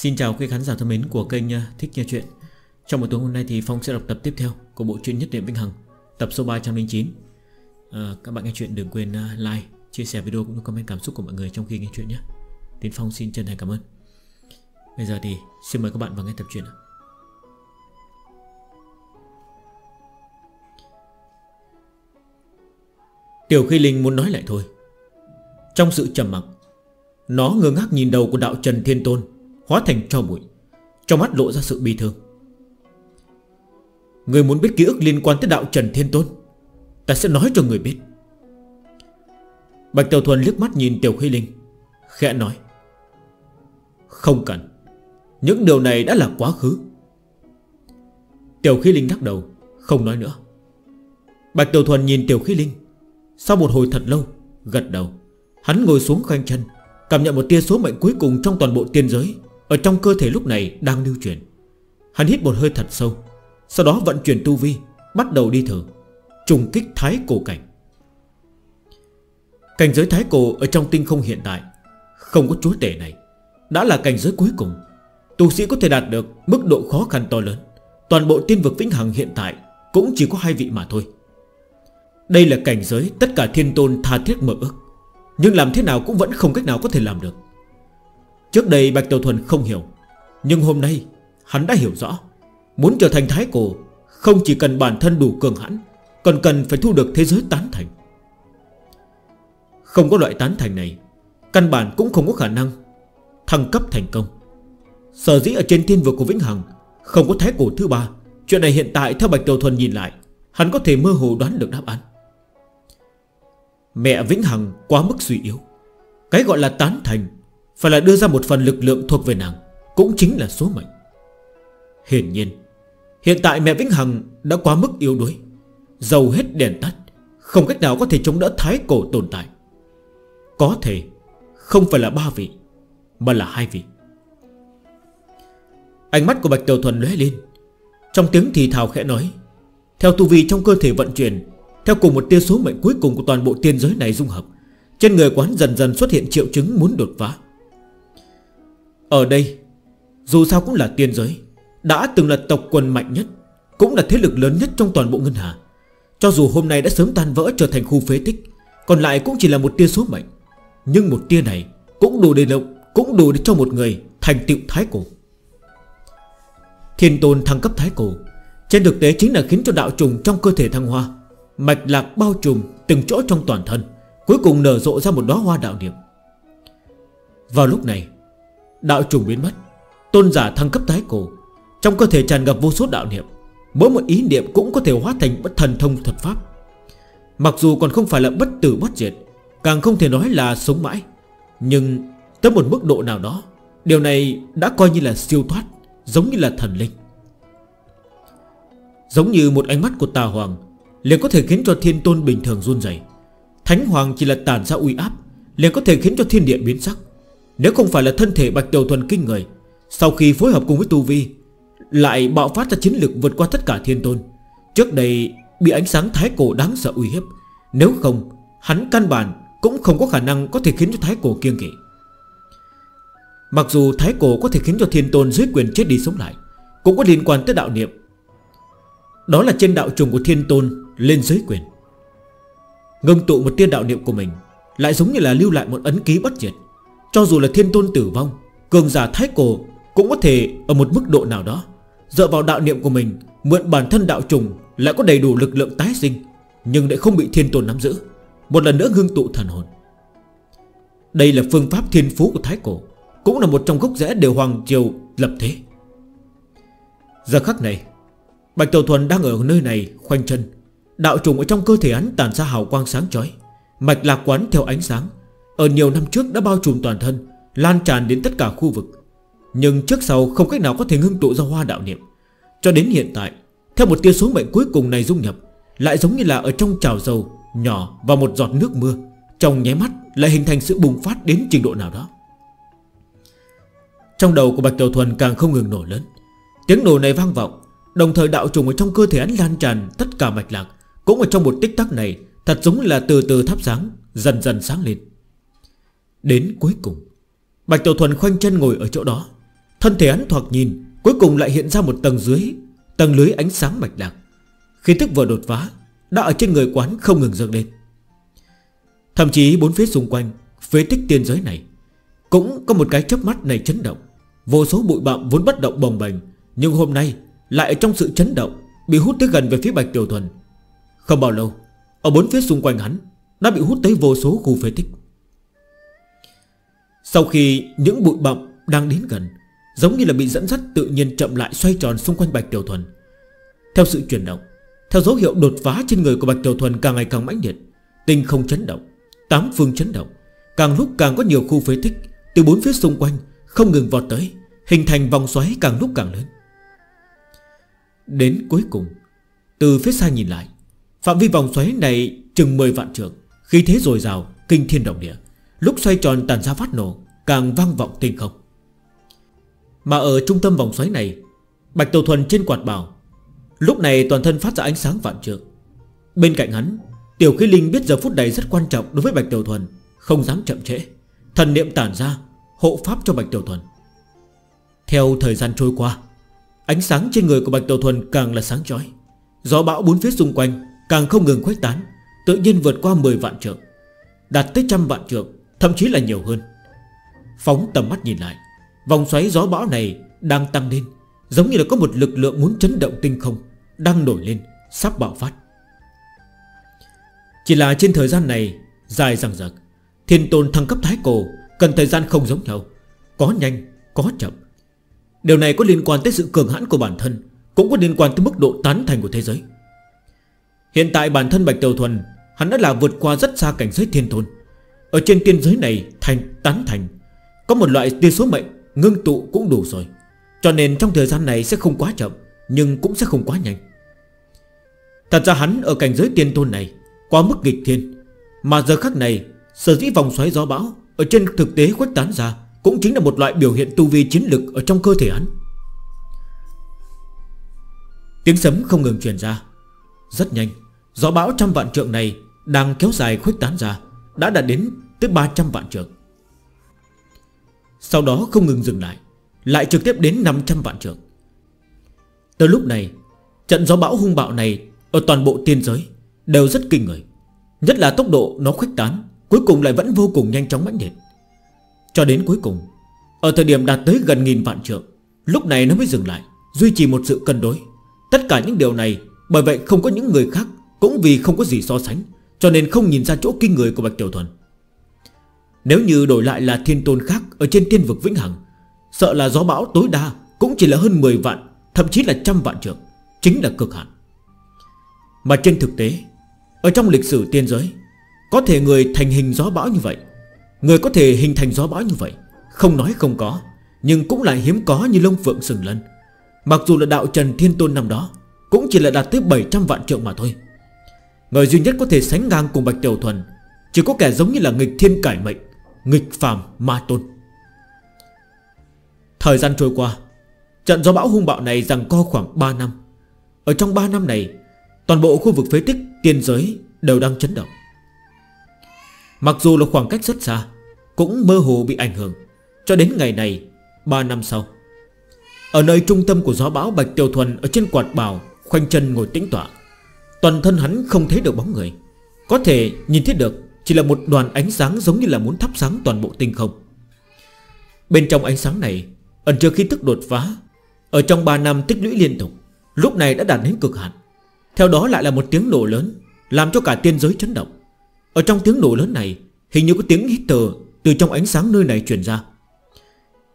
Xin chào quý khán giả thân mến của kênh à, Thích Nghe Chuyện. Trong một tối hôm nay thì Phong sẽ đọc tập tiếp theo của bộ truyện Nhất Niệm vinh Hằng Tập số 309 à, Các bạn nghe chuyện đừng quên à, like, chia sẻ video cũng như comment cảm xúc của mọi người trong khi nghe chuyện nhé. Tiến Phong xin chân thành cảm ơn. Bây giờ thì xin mời các bạn vào nghe tập truyện Tiểu Khi Linh muốn nói lại thôi. Trong sự trầm mặc Nó ngơ ngác nhìn đầu của đạo Trần Thiên Tôn. Hóa thành cho bụi, Trong mắt lộ ra sự bi thương. Người muốn biết ký ức liên quan tới đạo Trần Thiên Tôn, Ta sẽ nói cho người biết. Bạch Tiểu Thuần liếc mắt nhìn Tiểu Huy Linh, Khẽ nói, Không cần, Những điều này đã là quá khứ. Tiểu Khí Linh đắc đầu, Không nói nữa. Bạch Tiểu Thuần nhìn Tiểu Khí Linh, Sau một hồi thật lâu, Gật đầu. Hắn ngồi xuống khoanh chân, Cảm nhận một tia số mệnh cuối cùng trong toàn bộ tiên giới. Ở trong cơ thể lúc này đang lưu chuyển Hắn hít một hơi thật sâu, Sau đó vận chuyển tu vi, Bắt đầu đi thử Trùng kích thái cổ cảnh. Cảnh giới thái cổ ở trong tinh không hiện tại Không có chúa tể này. Đã là cảnh giới cuối cùng, Tu sĩ có thể đạt được mức độ khó khăn to lớn. Toàn bộ tiên vực vĩnh hằng hiện tại Cũng chỉ có hai vị mà thôi. Đây là cảnh giới tất cả thiên tôn tha thiết mơ ước, Nhưng làm thế nào cũng vẫn không cách nào có thể làm được. Trước đây Bạch Tiểu Thuần không hiểu. Nhưng hôm nay, hắn đã hiểu rõ. Muốn trở thành thái cổ, Không chỉ cần bản thân đủ cường hãn, Còn cần phải thu được thế giới tán thành. Không có loại tán thành này, Căn bản cũng không có khả năng Thăng cấp thành công. Sở dĩ ở trên thiên vực của Vĩnh Hằng Không có thái cổ thứ ba, Chuyện này hiện tại theo Bạch Tiểu Thuần nhìn lại, Hắn có thể mơ hồ đoán được đáp án. Mẹ Vĩnh Hằng quá mức suy yếu. Cái gọi là tán thành phải là đưa ra một phần lực lượng thuộc về nàng, Cũng chính là số mệnh. Hiển nhiên, Hiện tại mẹ Vĩnh Hằng đã quá mức yếu đuối Dầu hết đèn tắt, Không cách nào có thể chống đỡ thái cổ tồn tại. Có thể Không phải là ba vị, Mà là hai vị. Ánh mắt của Bạch Tiểu Thuần lóe lên. Trong tiếng thì thào khẽ nói, Theo tu vi trong cơ thể vận chuyển, Theo cùng một tia số mệnh cuối cùng của toàn bộ tiên giới này dung hợp, Trên người quán dần dần xuất hiện triệu chứng muốn đột phá. Ở đây, Dù sao cũng là tiên giới, Đã từng là tộc quần mạnh nhất, Cũng là thế lực lớn nhất trong toàn bộ ngân hà. Cho dù hôm nay đã sớm tan vỡ trở thành khu phế tích, Còn lại cũng chỉ là một tia số mệnh. Nhưng một tia này Cũng đủ để động, Cũng đủ để cho một người thành tựu thái cổ. Thiên tôn thăng cấp thái cổ, Trên thực tế chính là khiến cho đạo trùng trong cơ thể thăng hoa, Mạch lạc bao trùm từng chỗ trong toàn thân, Cuối cùng nở rộ ra một đóa hoa đạo niệm. Vào lúc này Đạo trùng biến mất. Tôn giả thăng cấp tái cổ. Trong cơ thể tràn ngập vô số đạo niệm. Mỗi một ý niệm cũng có thể hóa thành bất thần thông thuật pháp. Mặc dù còn không phải là bất tử bất diệt, Càng không thể nói là sống mãi. Nhưng tới một mức độ nào đó, Điều này đã coi như là siêu thoát, Giống như là thần linh. Giống như một ánh mắt của tà hoàng, liền có thể khiến cho thiên tôn bình thường run dày Thánh hoàng chỉ là tàn ra uy áp, liền có thể khiến cho thiên địa biến sắc. Nếu không phải là thân thể Bạch Tiểu Thuần kinh người, Sau khi phối hợp cùng với Tu Vi, Lại bạo phát ra chiến lực vượt qua tất cả thiên tôn. Trước đây, bị ánh sáng thái cổ đáng sợ uy hiếp. Nếu không, hắn căn bản cũng không có khả năng có thể khiến cho thái cổ kiêng kỵ. Mặc dù thái cổ có thể khiến cho thiên tôn dưới quyền chết đi sống lại, Cũng có liên quan tới đạo niệm. Đó là trên đạo trùng của thiên tôn lên dưới quyền. Ngưng tụ một tiên đạo niệm của mình Lại giống như là lưu lại một ấn ký bất diệt. Cho dù là thiên tôn tử vong, Cường giả thái cổ Cũng có thể ở một mức độ nào đó. Dựa vào đạo niệm của mình, Mượn bản thân đạo trùng Lại có đầy đủ lực lượng tái sinh, Nhưng lại không bị thiên tôn nắm giữ. Một lần nữa ngưng tụ thần hồn. Đây là phương pháp thiên phú của thái cổ, Cũng là một trong gốc rẽ đều hoàng triều lập thế. Giờ khắc này, Bạch Tàu Thuần đang ở nơi này khoanh chân. Đạo trùng ở trong cơ thể hắn tàn ra hào quang sáng chói, Mạch lạc quán theo ánh sáng. Ở nhiều năm trước đã bao trùm toàn thân, Lan tràn đến tất cả khu vực. Nhưng trước sau không cách nào có thể ngưng tụ ra hoa đạo niệm. Cho đến hiện tại, Theo một tia số mệnh cuối cùng này dung nhập, Lại giống như là ở trong chảo dầu, Nhỏ và một giọt nước mưa, Trong nháy mắt lại hình thành sự bùng phát đến trình độ nào đó. Trong đầu của Bạch Tiểu Thuần càng không ngừng nổ lớn. Tiếng nổ này vang vọng, Đồng thời đạo trùng ở trong cơ thể hắn lan tràn tất cả mạch lạc, Cũng ở trong một tích tắc này, Thật giống là từ từ thắp sáng, Dần dần sáng lên. Đến cuối cùng, Bạch Tiểu Thuần khoanh chân ngồi ở chỗ đó. Thân thể hắn thoạt nhìn, Cuối cùng lại hiện ra một tầng dưới, Tầng lưới ánh sáng mạch lạc Khi thức vừa đột phá, Đã ở trên người quán không ngừng dâng lên. Thậm chí bốn phía xung quanh, Phế tích tiên giới này, Cũng có một cái chớp mắt này chấn động. Vô số bụi bạm vốn bất động bồng bềnh, Nhưng hôm nay lại trong sự chấn động, Bị hút tới gần về phía Bạch Tiểu Thuần. Không bao lâu, Ở bốn phía xung quanh hắn, Đã bị hút tới vô số khu phế tích. Sau khi những bụi bậm đang đến gần, Giống như là bị dẫn dắt tự nhiên chậm lại xoay tròn xung quanh Bạch Tiểu Thuần. Theo sự chuyển động, Theo dấu hiệu đột phá trên người của Bạch Tiểu Thuần càng ngày càng mãnh liệt, Tinh không chấn động, Tám phương chấn động, Càng lúc càng có nhiều khu phế tích Từ bốn phía xung quanh không ngừng vọt tới, Hình thành vòng xoáy càng lúc càng lớn. Đến cuối cùng, Từ phía xa nhìn lại, Phạm vi vòng xoáy này chừng 10 vạn trường Khi thế dồi dào, kinh thiên động địa. Lúc xoay tròn tàn ra phát nổ, Càng vang vọng tinh không. Mà ở trung tâm vòng xoáy này, Bạch Tổ Thuần trên quạt bảo, Lúc này toàn thân phát ra ánh sáng vạn trượng. Bên cạnh hắn, Tiểu khí linh biết giờ phút này rất quan trọng đối với Bạch Tiểu Thuần, Không dám chậm trễ. Thần niệm tản ra, Hộ pháp cho Bạch Tiểu Thuần. Theo thời gian trôi qua, Ánh sáng trên người của Bạch Tiểu Thuần càng là sáng chói. Gió bão bốn phía xung quanh Càng không ngừng khuếch tán, Tự nhiên vượt qua 10 vạn trượng, Đạt tới trăm vạn trượng. Thậm chí là nhiều hơn. Phóng tầm mắt nhìn lại Vòng xoáy gió bão này đang tăng lên Giống như là có một lực lượng muốn chấn động tinh không Đang nổi lên Sắp bạo phát. Chỉ là trên thời gian này Dài rằng rạc Thiên tôn thăng cấp thái cổ Cần thời gian không giống nhau Có nhanh, có chậm. Điều này có liên quan tới sự cường hãn của bản thân Cũng có liên quan tới mức độ tán thành của thế giới. Hiện tại bản thân Bạch Tiểu Thuần Hắn đã là vượt qua rất xa cảnh giới thiên tôn. Ở trên tiên giới này thành tán thành. Có một loại tia số mệnh, Ngưng tụ cũng đủ rồi. Cho nên trong thời gian này sẽ không quá chậm, Nhưng cũng sẽ không quá nhanh. Thật ra hắn ở cảnh giới tiên tôn này Quá mức nghịch thiên. Mà giờ khắc này, Sở dĩ vòng xoáy gió bão Ở trên thực tế khuếch tán ra Cũng chính là một loại biểu hiện tu vi chiến lực Ở trong cơ thể hắn. Tiếng sấm không ngừng truyền ra. Rất nhanh, Gió bão trăm vạn trượng này Đang kéo dài khuếch tán ra. Đã đạt đến tới 300 vạn trường. Sau đó không ngừng dừng lại Lại trực tiếp đến 500 vạn trường. Tới lúc này, Trận gió bão hung bạo này Ở toàn bộ tiên giới Đều rất kinh người, Nhất là tốc độ nó khuếch tán, Cuối cùng lại vẫn vô cùng nhanh chóng mãnh liệt. Cho đến cuối cùng, Ở thời điểm đạt tới gần nghìn vạn trượng Lúc này nó mới dừng lại, Duy trì một sự cân đối. Tất cả những điều này, Bởi vậy không có những người khác Cũng vì không có gì so sánh. Cho nên không nhìn ra chỗ kinh người của Bạch Tiểu Thuần. Nếu như đổi lại là thiên tôn khác Ở trên tiên vực Vĩnh Hằng, Sợ là gió bão tối đa Cũng chỉ là hơn 10 vạn, Thậm chí là trăm vạn trượng, Chính là cực hạn. Mà trên thực tế, Ở trong lịch sử tiên giới, Có thể người thành hình gió bão như vậy, Người có thể hình thành gió bão như vậy, Không nói không có, Nhưng cũng lại hiếm có như lông phượng sừng lân. Mặc dù là đạo Trần Thiên Tôn năm đó, Cũng chỉ là đạt tới 700 vạn triệu mà thôi. Người duy nhất có thể sánh ngang cùng Bạch Tiểu Thuần Chỉ có kẻ giống như là nghịch thiên cải mệnh, Nghịch phàm ma tôn. Thời gian trôi qua, Trận gió bão hung bạo này rằng co khoảng 3 năm. Ở trong 3 năm này, Toàn bộ khu vực phế tích, tiên giới Đều đang chấn động. Mặc dù là khoảng cách rất xa, Cũng mơ hồ bị ảnh hưởng. Cho đến ngày này 3 năm sau, Ở nơi trung tâm của gió bão Bạch Tiểu Thuần Ở trên quạt bào, Khoanh chân ngồi tĩnh tỏa Toàn thân hắn không thấy được bóng người. Có thể nhìn thấy được Chỉ là một đoàn ánh sáng giống như là muốn thắp sáng toàn bộ tinh không. Bên trong ánh sáng này, Ẩn trước khi tức đột phá. Ở trong 3 năm tích lũy liên tục, Lúc này đã đạt đến cực hạn. Theo đó lại là một tiếng nổ lớn, Làm cho cả tiên giới chấn động. Ở trong tiếng nổ lớn này, Hình như có tiếng hít thở từ trong ánh sáng nơi này truyền ra.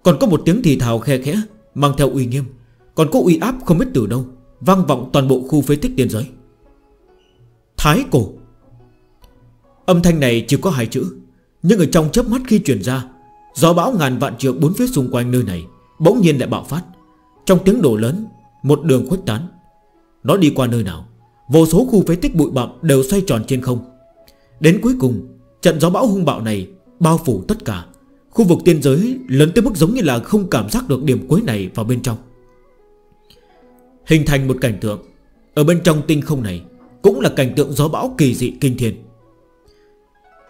Còn có một tiếng thì thào khe khẽ, Mang theo uy nghiêm. Còn có uy áp không biết từ đâu, Vang vọng toàn bộ khu phế tích tiên giới. Thái cổ. Âm thanh này chỉ có hai chữ, Nhưng ở trong chớp mắt khi chuyển ra, Gió bão ngàn vạn trượng bốn phía xung quanh nơi này Bỗng nhiên lại bạo phát. Trong tiếng đổ lớn, Một đường khuếch tán. Nó đi qua nơi nào, Vô số khu phế tích bụi bặm đều xoay tròn trên không. Đến cuối cùng, Trận gió bão hung bạo này Bao phủ tất cả. Khu vực tiên giới lớn tới mức giống như là không cảm giác được điểm cuối này vào bên trong. Hình thành một cảnh tượng, Ở bên trong tinh không này cũng là cảnh tượng gió bão kỳ dị kinh thiên.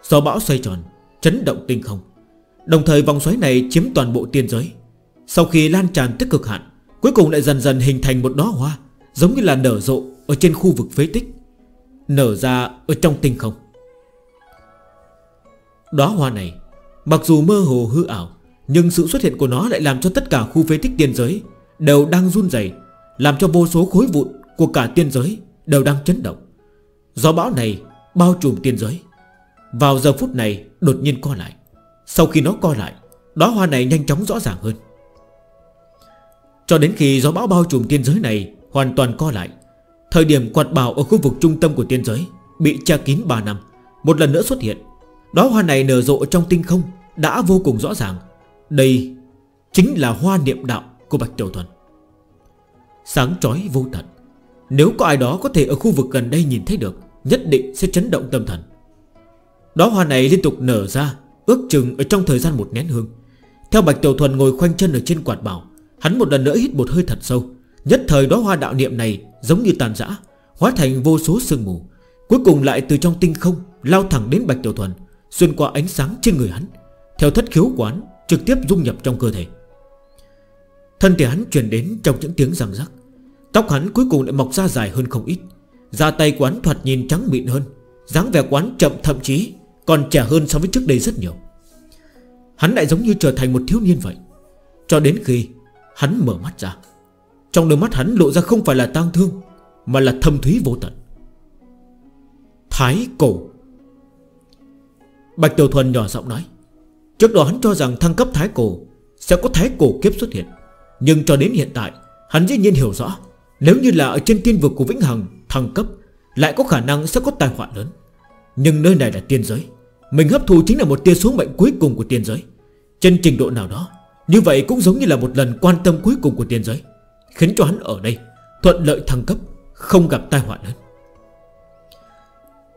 Gió bão xoay tròn Chấn động tinh không. Đồng thời vòng xoáy này chiếm toàn bộ tiên giới. Sau khi lan tràn tới cực hạn Cuối cùng lại dần dần hình thành một đóa hoa Giống như là nở rộ ở trên khu vực phế tích Nở ra ở trong tinh không. Đóa hoa này Mặc dù mơ hồ hư ảo Nhưng sự xuất hiện của nó lại làm cho tất cả khu phế tích tiên giới Đều đang run rẩy, Làm cho vô số khối vụn của cả tiên giới Đều đang chấn động. Gió bão này bao trùm tiên giới. Vào giờ phút này, đột nhiên co lại. Sau khi nó co lại, Đóa hoa này nhanh chóng rõ ràng hơn. Cho đến khi gió bão bao trùm tiên giới này Hoàn toàn co lại, Thời điểm quạt bào ở khu vực trung tâm của tiên giới Bị tra kín 3 năm, Một lần nữa xuất hiện, Đóa hoa này nở rộ trong tinh không Đã vô cùng rõ ràng. Đây chính là hoa niệm đạo của Bạch Tiểu Thuần. Sáng trói vô tận. Nếu có ai đó có thể ở khu vực gần đây nhìn thấy được, Nhất định sẽ chấn động tâm thần. Đó hoa này liên tục nở ra, Ước chừng ở trong thời gian một nén hương. Theo Bạch Tiểu Thuần ngồi khoanh chân ở trên quạt bảo, Hắn một lần nữa hít một hơi thật sâu. Nhất thời đó hoa đạo niệm này giống như tàn rã Hóa thành vô số sương mù. Cuối cùng lại từ trong tinh không Lao thẳng đến Bạch Tiểu Thuần, Xuyên qua ánh sáng trên người hắn, Theo thất khiếu quán trực tiếp dung nhập trong cơ thể. Thân thể hắn chuyển đến trong những tiếng răng rắc. Tóc hắn cuối cùng lại mọc ra dài hơn không ít. Da tay quán thoạt nhìn trắng mịn hơn, dáng vẻ quán chậm thậm chí Còn trẻ hơn so với trước đây rất nhiều. Hắn lại giống như trở thành một thiếu niên vậy. Cho đến khi Hắn mở mắt ra, Trong đôi mắt hắn lộ ra không phải là tang thương, Mà là thâm thúy vô tận. Thái cổ. Bạch Tiểu Thuần nhỏ giọng nói, Trước đó hắn cho rằng thăng cấp thái cổ Sẽ có thái cổ kiếp xuất hiện, Nhưng cho đến hiện tại, Hắn dĩ nhiên hiểu rõ nếu như là ở trên tiên vực của Vĩnh Hằng, Thăng cấp, Lại có khả năng sẽ có tai họa lớn. Nhưng nơi này là tiên giới. Mình hấp thu chính là một tia số mệnh cuối cùng của tiên giới. Trên trình độ nào đó, Như vậy cũng giống như là một lần quan tâm cuối cùng của tiên giới, Khiến cho hắn ở đây Thuận lợi thăng cấp, Không gặp tai họa lớn.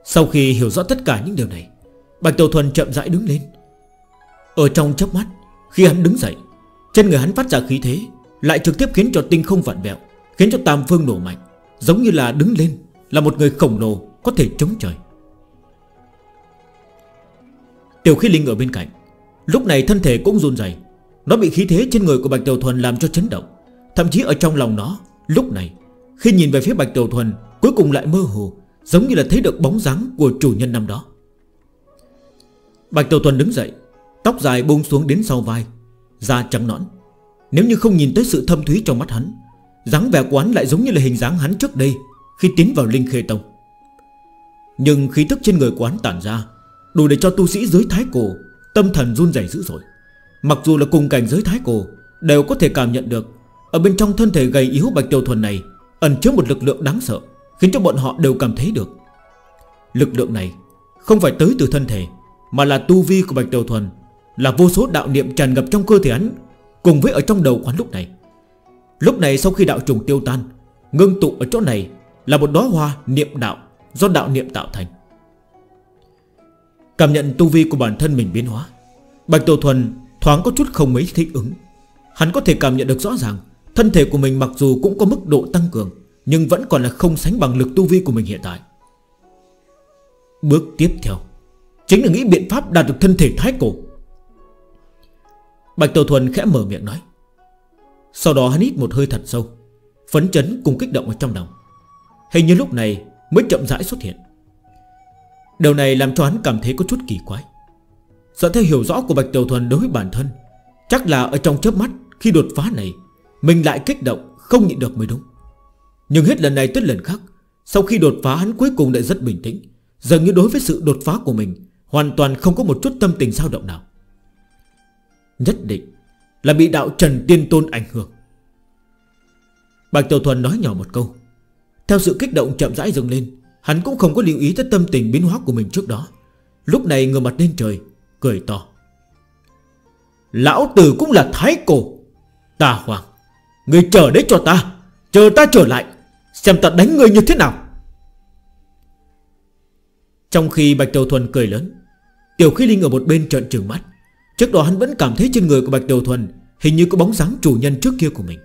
Sau khi hiểu rõ tất cả những điều này, Bạch Tiểu Thuần chậm rãi đứng lên. Ở trong chớp mắt, Khi hắn đứng dậy, Trên người hắn phát ra khí thế, Lại trực tiếp khiến cho tinh không vặn vẹo. Khiến cho tam phương nổ mạnh, Giống như là đứng lên, Là một người khổng lồ có thể chống trời. Tiểu khí linh ở bên cạnh, Lúc này thân thể cũng run dày Nó bị khí thế trên người của Bạch Tiểu Thuần làm cho chấn động. Thậm chí ở trong lòng nó, Lúc này, khi nhìn về phía Bạch Tiểu Thuần, Cuối cùng lại mơ hồ, Giống như là thấy được bóng dáng của chủ nhân năm đó. Bạch Tiểu Thuần đứng dậy, Tóc dài buông xuống đến sau vai, Da trắng nõn. Nếu như không nhìn tới sự thâm thúy trong mắt hắn dáng vẻ quán lại giống như là hình dáng hắn trước đây Khi tiến vào Linh Khê Tông. Nhưng khí tức trên người quán tản ra, Đủ để cho tu sĩ giới thái cổ Tâm thần run rẩy dữ dội. Mặc dù là cùng cảnh giới thái cổ, Đều có thể cảm nhận được Ở bên trong thân thể gầy yếu Bạch Tiêu Thuần này Ẩn chứa một lực lượng đáng sợ, Khiến cho bọn họ đều cảm thấy được. Lực lượng này không phải tới từ thân thể, Mà là tu vi của Bạch Tiêu Thuần, Là vô số đạo niệm tràn ngập trong cơ thể hắn, Cùng với ở trong đầu quán lúc này. Lúc này sau khi đạo trùng tiêu tan, Ngưng tụ ở chỗ này Là một đóa hoa niệm đạo Do đạo niệm tạo thành. Cảm nhận tu vi của bản thân mình biến hóa, Bạch Tổ Thuần thoáng có chút không mấy thích ứng. Hắn có thể cảm nhận được rõ ràng, Thân thể của mình mặc dù cũng có mức độ tăng cường, Nhưng vẫn còn là không sánh bằng lực tu vi của mình hiện tại. Bước tiếp theo, Chính là nghĩ biện pháp đạt được thân thể thái cổ. Bạch Tổ Thuần khẽ mở miệng nói sau đó hắn hít một hơi thật sâu, Phấn chấn cùng kích động ở trong lòng. Hình như lúc này mới chậm rãi xuất hiện. Điều này làm cho hắn cảm thấy có chút kỳ quái. Sợ theo hiểu rõ của Bạch Tiểu Thuần đối với bản thân, Chắc là ở trong chớp mắt Khi đột phá này, Mình lại kích động không nhịn được mới đúng. Nhưng hết lần này tới lần khác, Sau khi đột phá hắn cuối cùng lại rất bình tĩnh, Dường như đối với sự đột phá của mình Hoàn toàn không có một chút tâm tình dao động nào. Nhất định là bị đạo Trần Tiên Tôn ảnh hưởng. Bạch Tiểu Thuần nói nhỏ một câu. Theo sự kích động chậm rãi dâng lên, Hắn cũng không có lưu ý tới tâm tình biến hóa của mình trước đó. Lúc này ngừa mặt lên trời, Cười to. Lão tử cũng là thái cổ. Ta hoàng, Người chờ đấy cho ta, Chờ ta trở lại, Xem ta đánh người như thế nào. Trong khi Bạch Tiểu Thuần cười lớn, Tiểu Khí Linh ở một bên trợn trừng mắt. Trước đó hắn vẫn cảm thấy trên người của Bạch Đầu Thuần Hình như có bóng dáng chủ nhân trước kia của mình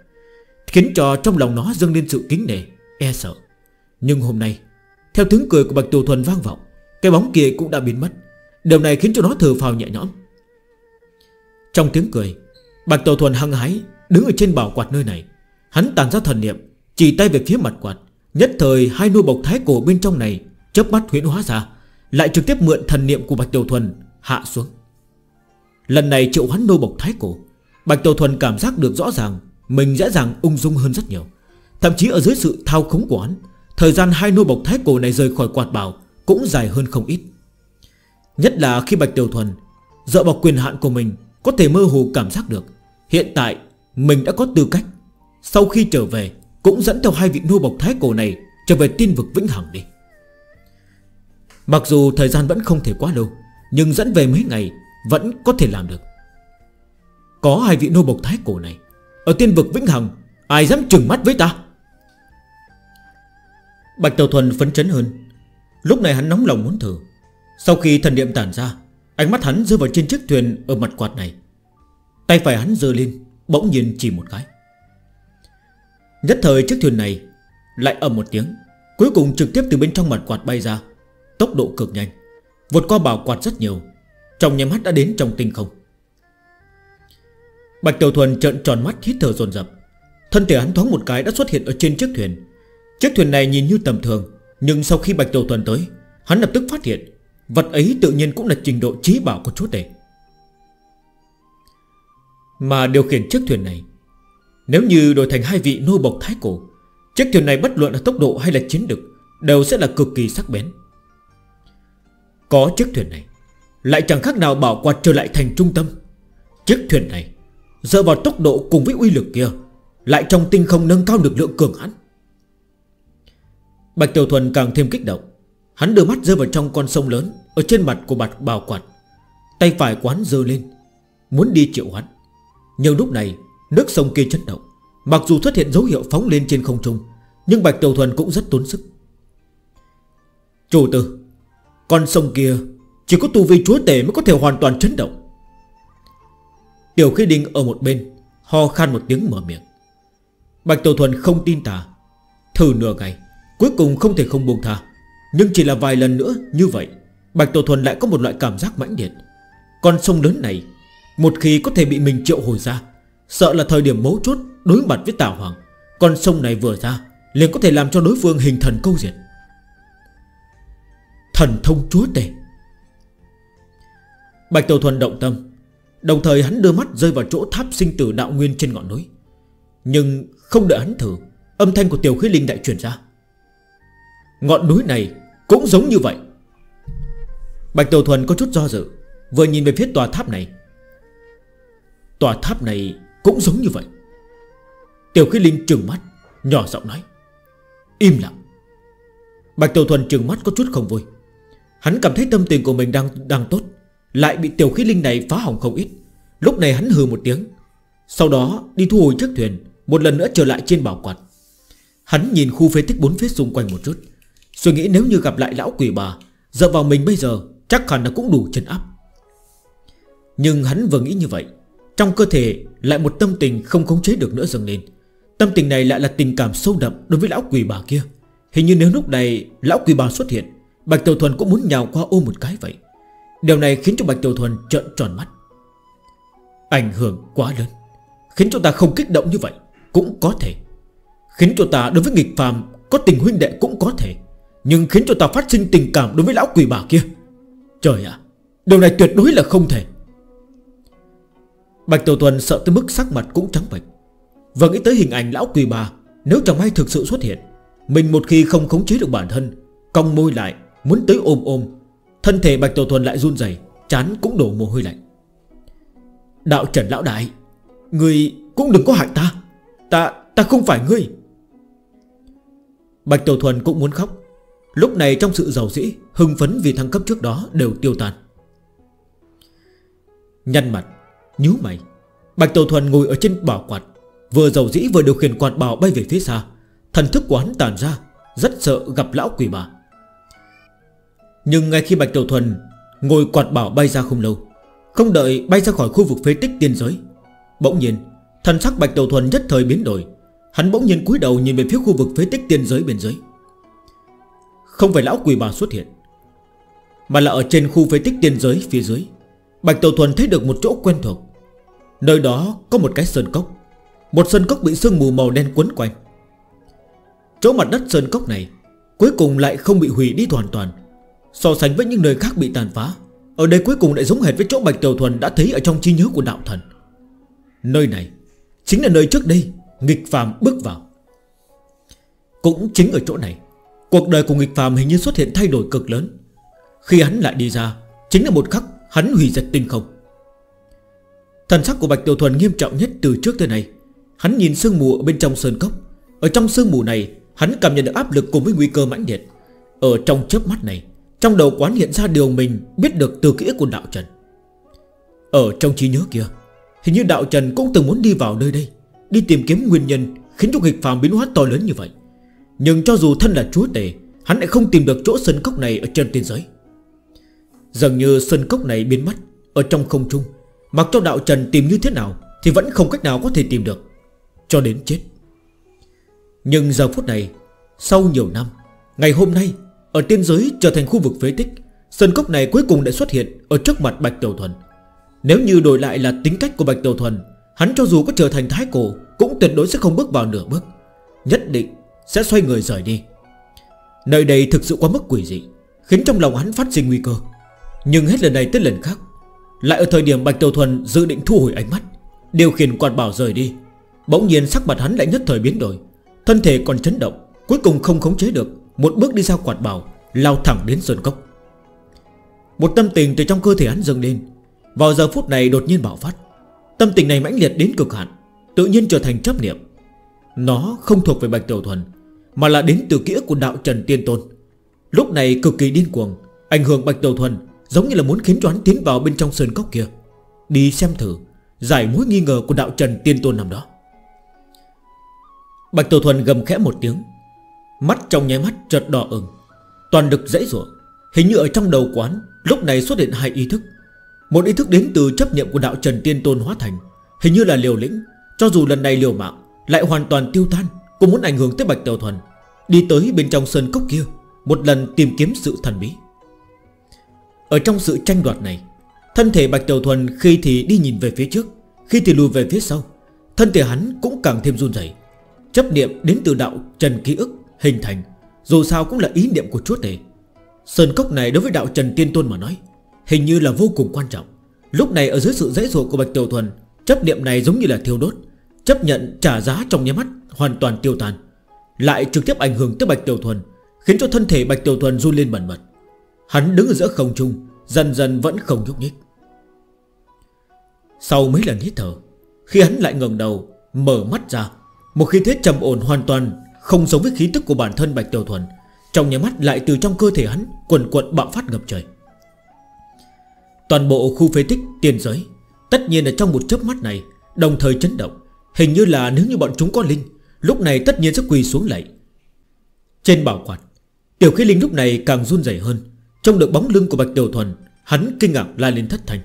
Khiến cho trong lòng nó dâng lên sự kính nề, E sợ. Nhưng hôm nay Theo tiếng cười của Bạch Đầu Thuần vang vọng Cái bóng kia cũng đã biến mất. Điều này khiến cho nó thở phào nhẹ nhõm. Trong tiếng cười Bạch Đầu Thuần hăng hái Đứng ở trên bảo quạt nơi này. Hắn tàn ra thần niệm Chỉ tay về phía mặt quạt. Nhất thời hai nuôi bộc thái cổ bên trong này chớp mắt huyễn hóa ra Lại trực tiếp mượn thần niệm của Bạch Đầu Thuần Hạ xuống. Lần này triệu hắn nô bộc thái cổ, Bạch Tổ Thuần cảm giác được rõ ràng Mình dễ dàng ung dung hơn rất nhiều. Thậm chí ở dưới sự thao khống của hắn, Thời gian hai nô bộc thái cổ này rời khỏi quạt bảo Cũng dài hơn không ít. Nhất là khi Bạch Tiểu Thuần Dợ bọc quyền hạn của mình Có thể mơ hồ cảm giác được, Hiện tại mình đã có tư cách, Sau khi trở về Cũng dẫn theo hai vị nô bộc thái cổ này Trở về tiên vực vĩnh hằng đi. Mặc dù thời gian vẫn không thể quá lâu, Nhưng dẫn về mấy ngày vẫn có thể làm được. Có hai vị nô bộc thái cổ này, Ở tiên vực Vĩnh Hằng, Ai dám trừng mắt với ta? Bạch Tàu Thuần phấn chấn hơn. Lúc này hắn nóng lòng muốn thử. Sau khi thần niệm tản ra, Ánh mắt hắn rơi vào trên chiếc thuyền ở mặt quạt này. Tay phải hắn dơ lên, Bỗng nhiên chỉ một cái. Nhất thời chiếc thuyền này Lại ầm một tiếng, Cuối cùng trực tiếp từ bên trong mặt quạt bay ra, Tốc độ cực nhanh, Vượt qua bảo quạt rất nhiều. Trong nhà mắt đã đến trong tinh không. Bạch Tiểu Thuần trợn tròn mắt, hít thở dồn dập. Thân thể hắn thoáng một cái đã xuất hiện ở trên chiếc thuyền. Chiếc thuyền này nhìn như tầm thường, Nhưng sau khi Bạch Tiểu Thuần tới, Hắn lập tức phát hiện Vật ấy tự nhiên cũng là trình độ trí bảo của chúa tể. Mà điều khiển chiếc thuyền này, Nếu như đổi thành hai vị nô bộc thái cổ, Chiếc thuyền này bất luận là tốc độ hay là chiến lực Đều sẽ là cực kỳ sắc bén. Có chiếc thuyền này lại chẳng khác nào bảo quạt trở lại thành trung tâm. Chiếc thuyền này, Dựa vào tốc độ cùng với uy lực kia, Lại trong tinh không nâng cao lực lượng cường hãn. Bạch Tiểu Thuần càng thêm kích động. Hắn đưa mắt rơi vào trong con sông lớn Ở trên mặt của bạch bào quạt. Tay phải quán dơ lên, Muốn đi triệu hắn Nhưng lúc này, nước sông kia chất động. Mặc dù xuất hiện dấu hiệu phóng lên trên không trung, Nhưng Bạch Tiểu Thuần cũng rất tốn sức. Chủ tử, Con sông kia chỉ có tu vi chúa tể mới có thể hoàn toàn chấn động. Tiểu khí đinh ở một bên, Ho khan một tiếng mở miệng. Bạch Tiểu Thuần không tin tà, Thử nửa ngày, Cuối cùng không thể không buông tha. Nhưng chỉ là vài lần nữa như vậy, Bạch Tiểu Thuần lại có một loại cảm giác mãnh liệt. Con sông lớn này, Một khi có thể bị mình triệu hồi ra, Sợ là thời điểm mấu chốt đối mặt với Tào Hoàng, Con sông này vừa ra, liền có thể làm cho đối phương hình thần câu diệt. Thần thông chúa tể. Bạch Tiểu Thuần động tâm. Đồng thời hắn đưa mắt rơi vào chỗ tháp sinh tử đạo nguyên trên ngọn núi. Nhưng không đợi hắn thử, Âm thanh của Tiểu Khí Linh đã truyền ra. Ngọn núi này cũng giống như vậy. Bạch Tiểu Thuần có chút do dự, Vừa nhìn về phía tòa tháp này. Tòa tháp này cũng giống như vậy. Tiểu Khí Linh trừng mắt, Nhỏ giọng nói. Im lặng. Bạch Tiểu Thuần trừng mắt có chút không vui. Hắn cảm thấy tâm tình của mình đang đang tốt. Lại bị tiểu khí linh này phá hỏng không ít. Lúc này hắn hừ một tiếng. Sau đó đi thu hồi chiếc thuyền, Một lần nữa trở lại trên bảo quạt. Hắn nhìn khu phế tích bốn phía xung quanh một chút. Suy nghĩ nếu như gặp lại lão quỷ bà giờ vào mình bây giờ, Chắc hẳn là cũng đủ chân áp. Nhưng hắn vừa nghĩ như vậy, Trong cơ thể lại một tâm tình không khống chế được nữa dâng lên. Tâm tình này lại là tình cảm sâu đậm Đối với lão quỷ bà kia. Hình như nếu lúc này lão quỷ bà xuất hiện, Bạch Tiểu Thuần cũng muốn nhào qua ôm một cái vậy. Điều này khiến cho Bạch Tiểu Thuần trợn tròn mắt. Ảnh hưởng quá lớn, Khiến cho ta không kích động như vậy Cũng có thể. Khiến cho ta đối với nghịch phàm Có tình huynh đệ cũng có thể, Nhưng khiến cho ta phát sinh tình cảm đối với lão quỷ bà kia. Trời ạ, Điều này tuyệt đối là không thể. Bạch Tiểu Thuần sợ tới mức sắc mặt cũng trắng bệch. Và nghĩ tới hình ảnh lão quỷ bà, Nếu chẳng may thực sự xuất hiện, Mình một khi không khống chế được bản thân, Cong môi lại, Muốn tới ôm ôm Thân thể Bạch tổ Thuần lại run rẩy, Chán cũng đổ mồ hôi lạnh. Đạo Trần Lão Đại, Người cũng đừng có hại ta. Ta ta không phải ngươi. Bạch tổ Thuần cũng muốn khóc. Lúc này trong sự giàu dĩ, Hưng phấn vì thăng cấp trước đó đều tiêu tan. Nhăn mặt, nhíu mày. Bạch tổ Thuần ngồi ở trên bảo quạt, Vừa giàu dĩ vừa điều khiển quạt bào bay về phía xa. Thần thức của hắn tàn ra, Rất sợ gặp lão quỷ bà. Nhưng ngay khi Bạch Tiểu Thuần Ngồi quạt bảo bay ra không lâu, Không đợi bay ra khỏi khu vực phế tích tiên giới, Bỗng nhiên, Thần sắc Bạch Tiểu Thuần nhất thời biến đổi. Hắn bỗng nhiên cúi đầu nhìn về phía khu vực phế tích tiên giới bên dưới. Không phải lão quỷ bà xuất hiện, Mà là ở trên khu phế tích tiên giới phía dưới, Bạch Tiểu Thuần thấy được một chỗ quen thuộc. Nơi đó có một cái sơn cốc, Một sơn cốc bị sương mù màu đen quấn quanh. Chỗ mặt đất sơn cốc này Cuối cùng lại không bị hủy đi hoàn toàn. So sánh với những nơi khác bị tàn phá, Ở đây cuối cùng lại giống hệt với chỗ Bạch Tiểu Thuần đã thấy ở trong trí nhớ của đạo thần. Nơi này Chính là nơi trước đây Nghịch phàm bước vào. Cũng chính ở chỗ này, Cuộc đời của nghịch phàm hình như xuất hiện thay đổi cực lớn. Khi hắn lại đi ra, Chính là một khắc hắn hủy diệt tinh không. Thần sắc của Bạch Tiểu Thuần nghiêm trọng nhất từ trước tới nay. Hắn nhìn sương mù ở bên trong sơn cốc. Ở trong sương mù này, Hắn cảm nhận được áp lực cùng với nguy cơ mãnh liệt. Ở trong chớp mắt này trong đầu quán hiện ra điều mình biết được từ kỹ của Đạo Trần. Ở trong trí nhớ kia, Hình như Đạo Trần cũng từng muốn đi vào nơi đây, Đi tìm kiếm nguyên nhân Khiến cho nghịch phàm biến hóa to lớn như vậy. Nhưng cho dù thân là chúa tể, Hắn lại không tìm được chỗ sân cốc này ở trên tiên giới. Dường như sân cốc này biến mất Ở trong không trung, Mặc cho đạo trần tìm như thế nào Thì vẫn không cách nào có thể tìm được, Cho đến chết. Nhưng giờ phút này, Sau nhiều năm, Ngày hôm nay ở tiên giới trở thành khu vực phế tích, Sơn cốc này cuối cùng đã xuất hiện Ở trước mặt Bạch Tiểu Thuần. Nếu như đổi lại là tính cách của Bạch Tiểu Thuần, Hắn cho dù có trở thành thái cổ, Cũng tuyệt đối sẽ không bước vào nửa bước, Nhất định sẽ xoay người rời đi. Nơi đây thực sự quá mức quỷ dị, Khiến trong lòng hắn phát sinh nguy cơ. Nhưng hết lần này tới lần khác, Lại ở thời điểm Bạch Tiểu Thuần dự định thu hồi ánh mắt, Điều khiển quạt bảo rời đi, Bỗng nhiên sắc mặt hắn lại nhất thời biến đổi, Thân thể còn chấn động, Cuối cùng không khống chế được. Một bước đi ra quạt bào, Lao thẳng đến sơn cốc. Một tâm tình từ trong cơ thể hắn dâng lên. Vào giờ phút này đột nhiên bạo phát. Tâm tình này mãnh liệt đến cực hạn, Tự nhiên trở thành chấp niệm. Nó không thuộc về Bạch Tiểu Thuần, Mà là đến từ kĩa của đạo Trần Tiên Tôn. Lúc này cực kỳ điên cuồng, Ảnh hưởng Bạch Tiểu Thuần Giống như là muốn khiến cho hắn tiến vào bên trong sơn cốc kia. Đi xem thử, Giải mối nghi ngờ của đạo Trần Tiên Tôn nằm đó. Bạch Tiểu Thuần gầm khẽ một tiếng Mắt trong nháy mắt chợt đỏ ửng, Toàn lực dễ rủa. Hình như ở trong đầu quán Lúc này xuất hiện hai ý thức. Một ý thức đến từ chấp niệm của đạo Trần Tiên Tôn hóa thành. Hình như là liều lĩnh. Cho dù lần này liều mạng Lại hoàn toàn tiêu tan Cũng muốn ảnh hưởng tới Bạch Tiểu Thuần. Đi tới bên trong sơn cốc kia Một lần tìm kiếm sự thần bí. Ở trong sự tranh đoạt này Thân thể Bạch Tiểu Thuần khi thì đi nhìn về phía trước Khi thì lùi về phía sau. Thân thể hắn cũng càng thêm run rẩy. Chấp niệm đến từ đạo Trần Ký ức hình thành, Dù sao cũng là ý niệm của chúa tể. Sơn cốc này đối với đạo Trần Tiên Tôn mà nói, Hình như là vô cùng quan trọng. Lúc này ở dưới sự dễ dụa của Bạch Tiểu Thuần, Chấp niệm này giống như là thiêu đốt, Chấp nhận trả giá trong nhé mắt, Hoàn toàn tiêu tan. Lại trực tiếp ảnh hưởng tới Bạch Tiểu Thuần, Khiến cho thân thể Bạch Tiểu Thuần run lên bẩn mật Hắn đứng ở giữa không trung, Dần dần vẫn không nhúc nhích. Sau mấy lần hít thở, Khi hắn lại ngẩng đầu, Mở mắt ra, Một khi thế trầm ổn hoàn toàn không giống với khí tức của bản thân Bạch Tiểu Thuần, Trong nhà mắt lại từ trong cơ thể hắn Quần quận bạo phát ngập trời. Toàn bộ khu phế tích tiền giới, Tất nhiên là trong một chớp mắt này, Đồng thời chấn động, Hình như là nếu như bọn chúng có linh, Lúc này tất nhiên sẽ quỳ xuống lạy Trên bảo quạt, Tiểu khí linh lúc này càng run rẩy hơn Trong được bóng lưng của Bạch Tiểu Thuần, Hắn kinh ngạc la lên thất thành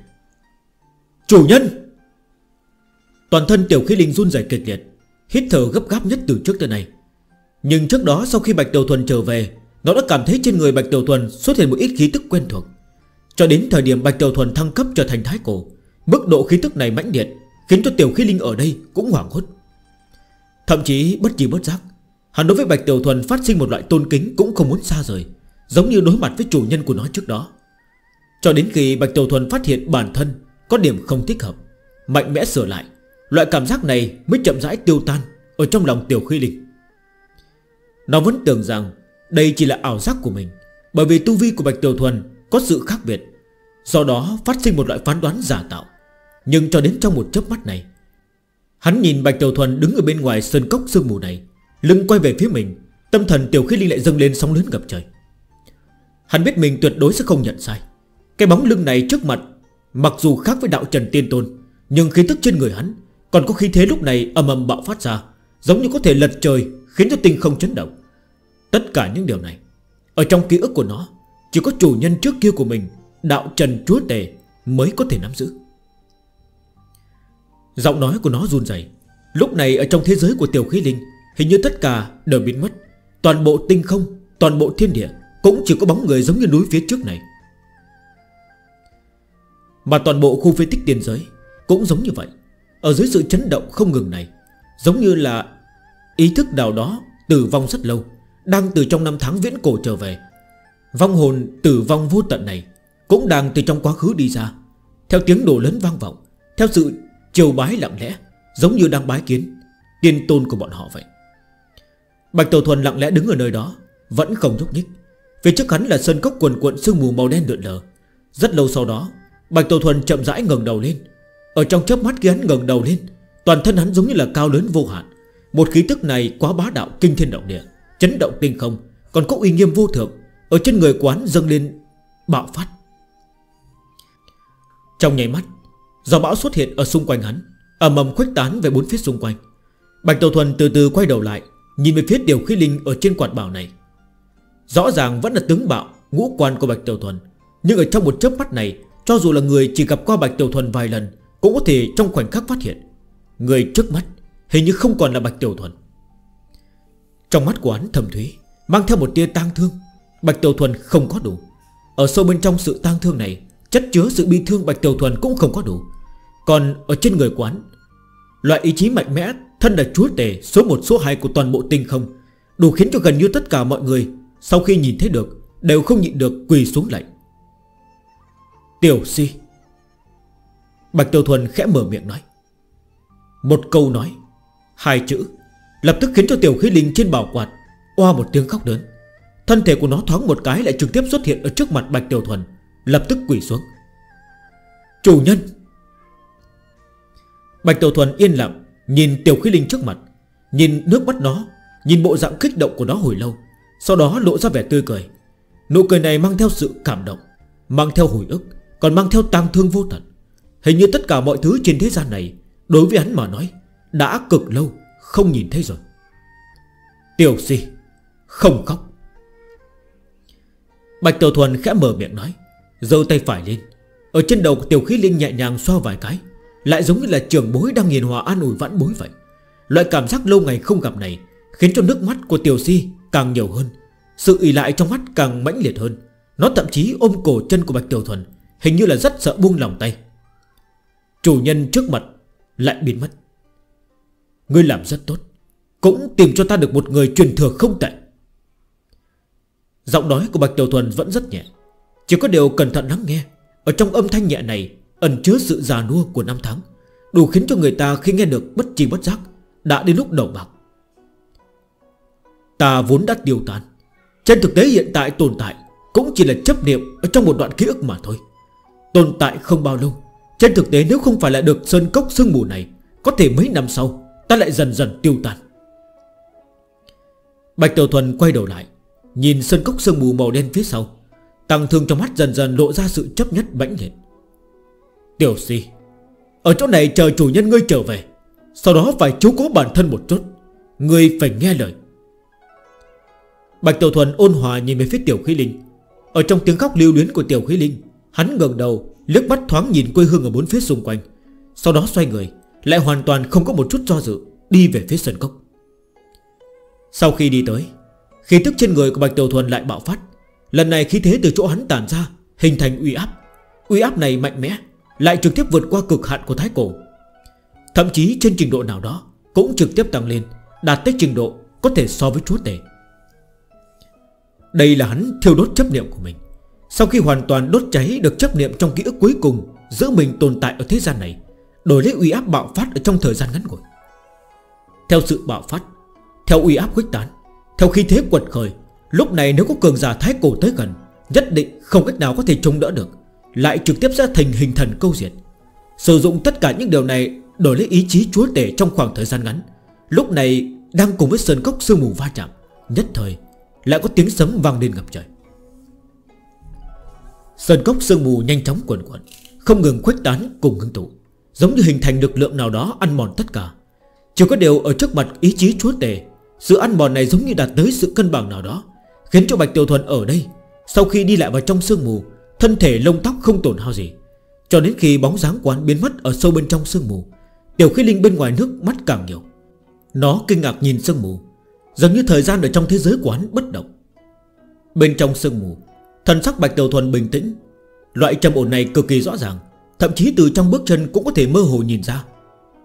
Chủ nhân! Toàn thân tiểu khí linh run rẩy kịch liệt, Hít thở gấp gáp nhất từ trước tới nay. Nhưng trước đó sau khi Bạch Tiểu Thuần trở về, Nó đã cảm thấy trên người Bạch Tiểu Thuần xuất hiện một ít khí tức quen thuộc. Cho đến thời điểm Bạch Tiểu Thuần thăng cấp trở thành thái cổ, Mức độ khí tức này mãnh liệt, Khiến cho Tiểu Khí Linh ở đây cũng hoảng hốt. Thậm chí bất kỳ bất giác, Hắn đối với Bạch Tiểu Thuần phát sinh một loại tôn kính cũng không muốn xa rời, Giống như đối mặt với chủ nhân của nó trước đó. Cho đến khi Bạch Tiểu Thuần phát hiện bản thân Có điểm không thích hợp, Mạnh mẽ sửa lại, Loại cảm giác này mới chậm rãi tiêu tan Ở trong lòng Tiểu Khí Linh. Nó vẫn tưởng rằng Đây chỉ là ảo giác của mình, Bởi vì tu vi của Bạch Tiểu Thuần có sự khác biệt. Do đó phát sinh một loại phán đoán giả tạo. Nhưng cho đến trong một chớp mắt này, Hắn nhìn Bạch Tiểu Thuần đứng ở bên ngoài sơn cốc sương mù này, Lưng quay về phía mình, Tâm thần Tiểu Khí Linh lại dâng lên sóng lớn ngập trời. Hắn biết mình tuyệt đối sẽ không nhận sai. Cái bóng lưng này trước mặt, Mặc dù khác với đạo Trần Tiên Tôn, Nhưng khí tức trên người hắn Còn có khí thế lúc này ầm ầm bạo phát ra, Giống như có thể lật trời Khiến cho tinh không chấn động. Tất cả những điều này Ở trong ký ức của nó Chỉ có chủ nhân trước kia của mình Đạo Trần Chúa Tề mới có thể nắm giữ. Giọng nói của nó run dày Lúc này ở trong thế giới của tiểu khí linh Hình như tất cả đều biến mất. Toàn bộ tinh không, toàn bộ thiên địa Cũng chỉ có bóng người giống như núi phía trước này. Mà toàn bộ khu phế tích tiền giới Cũng giống như vậy. Ở dưới sự chấn động không ngừng này Giống như là Ý thức nào đó tử vong rất lâu, Đang từ trong năm tháng viễn cổ trở về. Vong hồn tử vong vô tận này Cũng đang từ trong quá khứ đi ra. Theo tiếng đồ lớn vang vọng, Theo sự chiều bái lặng lẽ, Giống như đang bái kiến Tiên tôn của bọn họ vậy. Bạch Tổ Thuần lặng lẽ đứng ở nơi đó, Vẫn không nhúc nhích. Phía trước hắn là sơn cốc quần cuộn sương mù màu đen lượn lờ. Rất lâu sau đó, Bạch Tổ Thuần chậm rãi ngẩng đầu lên. Ở trong chớp mắt khi hắn ngẩng đầu lên, Toàn thân hắn giống như là cao lớn vô hạn một khí tức này quá bá đạo kinh thiên động địa, Chấn động tinh không, Còn có uy nghiêm vô thượng, Ở trên người quán dâng lên bạo phát. Trong nháy mắt, Gió bão xuất hiện ở xung quanh hắn Ở mầm khuếch tán về bốn phía xung quanh. Bạch Tàu Thuần từ từ quay đầu lại, Nhìn về phía điều khí linh ở trên quạt bảo này. Rõ ràng vẫn là tướng bạo, Ngũ quan của Bạch Tiểu Thuần, Nhưng ở trong một chớp mắt này, Cho dù là người chỉ gặp qua Bạch Tiểu Thuần vài lần, Cũng có thể trong khoảnh khắc phát hiện. Người trước mắt Hình như không còn là Bạch Tiểu Thuần. Trong mắt của hắn thầm thúy, Mang theo một tia tang thương. Bạch Tiểu Thuần không có đủ. Ở sâu bên trong sự tang thương này, Chất chứa sự bi thương Bạch Tiểu Thuần cũng không có đủ. Còn ở trên người quán Loại ý chí mạnh mẽ, Thân là chúa tể số 1 số 2 của toàn bộ tinh không, Đủ khiến cho gần như tất cả mọi người, Sau khi nhìn thấy được, Đều không nhịn được quỳ xuống lạnh Tiểu si. Bạch Tiểu Thuần khẽ mở miệng nói. Một câu nói Hai chữ. Lập tức khiến cho tiểu khí linh trên bảo quạt Oa một tiếng khóc lớn Thân thể của nó thoáng một cái lại trực tiếp xuất hiện Ở trước mặt Bạch Tiểu Thuần, Lập tức quỷ xuống. Chủ nhân! Bạch Tiểu Thuần yên lặng Nhìn tiểu khí linh trước mặt, Nhìn nước mắt nó, Nhìn bộ dạng kích động của nó hồi lâu, Sau đó lộ ra vẻ tươi cười. Nụ cười này mang theo sự cảm động, Mang theo hồi ức, Còn mang theo tang thương vô tận. Hình như tất cả mọi thứ trên thế gian này, Đối với hắn mà nói đã cực lâu không nhìn thấy rồi. Tiểu si Không khóc. Bạch Tiểu Thuần khẽ mở miệng nói, giơ tay phải lên. Ở trên đầu của Tiểu Khí Linh nhẹ nhàng xoa vài cái, Lại giống như là trường bối đang nghiền hòa an ủi vãn bối vậy. Loại cảm giác lâu ngày không gặp này Khiến cho nước mắt của Tiểu Si càng nhiều hơn, Sự ỉ lại trong mắt càng mãnh liệt hơn. Nó thậm chí ôm cổ chân của Bạch Tiểu Thuần, Hình như là rất sợ buông lòng tay. Chủ nhân trước mặt lại biến mất. Ngươi làm rất tốt Cũng tìm cho ta được một người truyền thừa không tệ. Giọng nói của Bạch Tiểu Thuần vẫn rất nhẹ Chỉ có điều cẩn thận lắng nghe. Ở trong âm thanh nhẹ này Ẩn chứa sự già nua của năm tháng Đủ khiến cho người ta khi nghe được bất trì bất giác Đã đến lúc đầu bạc. Ta vốn đã tiêu tán, Trên thực tế hiện tại tồn tại Cũng chỉ là chấp niệm ở Trong một đoạn ký ức mà thôi. Tồn tại không bao lâu Trên thực tế nếu không phải là được sơn cốc sương mù này Có thể mấy năm sau Ta lại dần dần tiêu tan. Bạch Tiểu Thuần quay đầu lại, Nhìn sân cốc sương mù màu đen phía sau. Tăng thương trong mắt dần dần lộ ra sự chấp nhất bãnh liệt. Tiểu si Ở chỗ này chờ chủ nhân ngươi trở về. Sau đó phải chú cố bản thân một chút. Ngươi phải nghe lời. Bạch Tiểu Thuần ôn hòa nhìn về phía Tiểu Khí Linh. Ở trong tiếng khóc lưu luyến của Tiểu Khí Linh, Hắn ngừng đầu, liếc mắt thoáng nhìn quê hương ở bốn phía xung quanh. Sau đó xoay người lại hoàn toàn không có một chút do dự, Đi về phía sân cốc. Sau khi đi tới, Khí tức trên người của Bạch Tiểu Thuần lại bạo phát. Lần này khí thế từ chỗ hắn tản ra, Hình thành uy áp. Uy áp này mạnh mẽ, Lại trực tiếp vượt qua cực hạn của Thái Cổ. Thậm chí trên trình độ nào đó Cũng trực tiếp tăng lên, Đạt tới trình độ có thể so với chúa tể. Đây là hắn thiêu đốt chấp niệm của mình. Sau khi hoàn toàn đốt cháy được chấp niệm trong ký ức cuối cùng Giữa mình tồn tại ở thế gian này Đổi lấy uy áp bạo phát ở trong thời gian ngắn ngủi. Theo sự bạo phát Theo uy áp khuếch tán Theo khi thế quật khởi Lúc này nếu có cường giả thái cổ tới gần Nhất định không cách nào có thể chống đỡ được Lại trực tiếp ra thành hình thần câu diệt. Sử dụng tất cả những điều này Đổi lấy ý chí chúa tể trong khoảng thời gian ngắn Lúc này đang cùng với sơn cốc sương mù va chạm Nhất thời Lại có tiếng sấm vang lên ngập trời. Sơn cốc sương mù nhanh chóng quẩn quẩn, Không ngừng khuếch tán cùng ngưng tụ. Giống như hình thành lực lượng nào đó ăn mòn tất cả. Chỉ có điều ở trước mặt ý chí chúa tể, Sự ăn mòn này giống như đạt tới sự cân bằng nào đó, Khiến cho Bạch Tiểu Thuần ở đây, Sau khi đi lại vào trong sương mù, Thân thể lông tóc không tổn hao gì. Cho đến khi bóng dáng quán biến mất ở sâu bên trong sương mù, Tiểu khí linh bên ngoài nước mắt càng nhiều. Nó kinh ngạc nhìn sương mù, Giống như thời gian ở trong thế giới quán bất động. Bên trong sương mù, Thần sắc Bạch Tiểu Thuần bình tĩnh, Loại trầm ổn này cực kỳ rõ ràng. Thậm chí từ trong bước chân cũng có thể mơ hồ nhìn ra.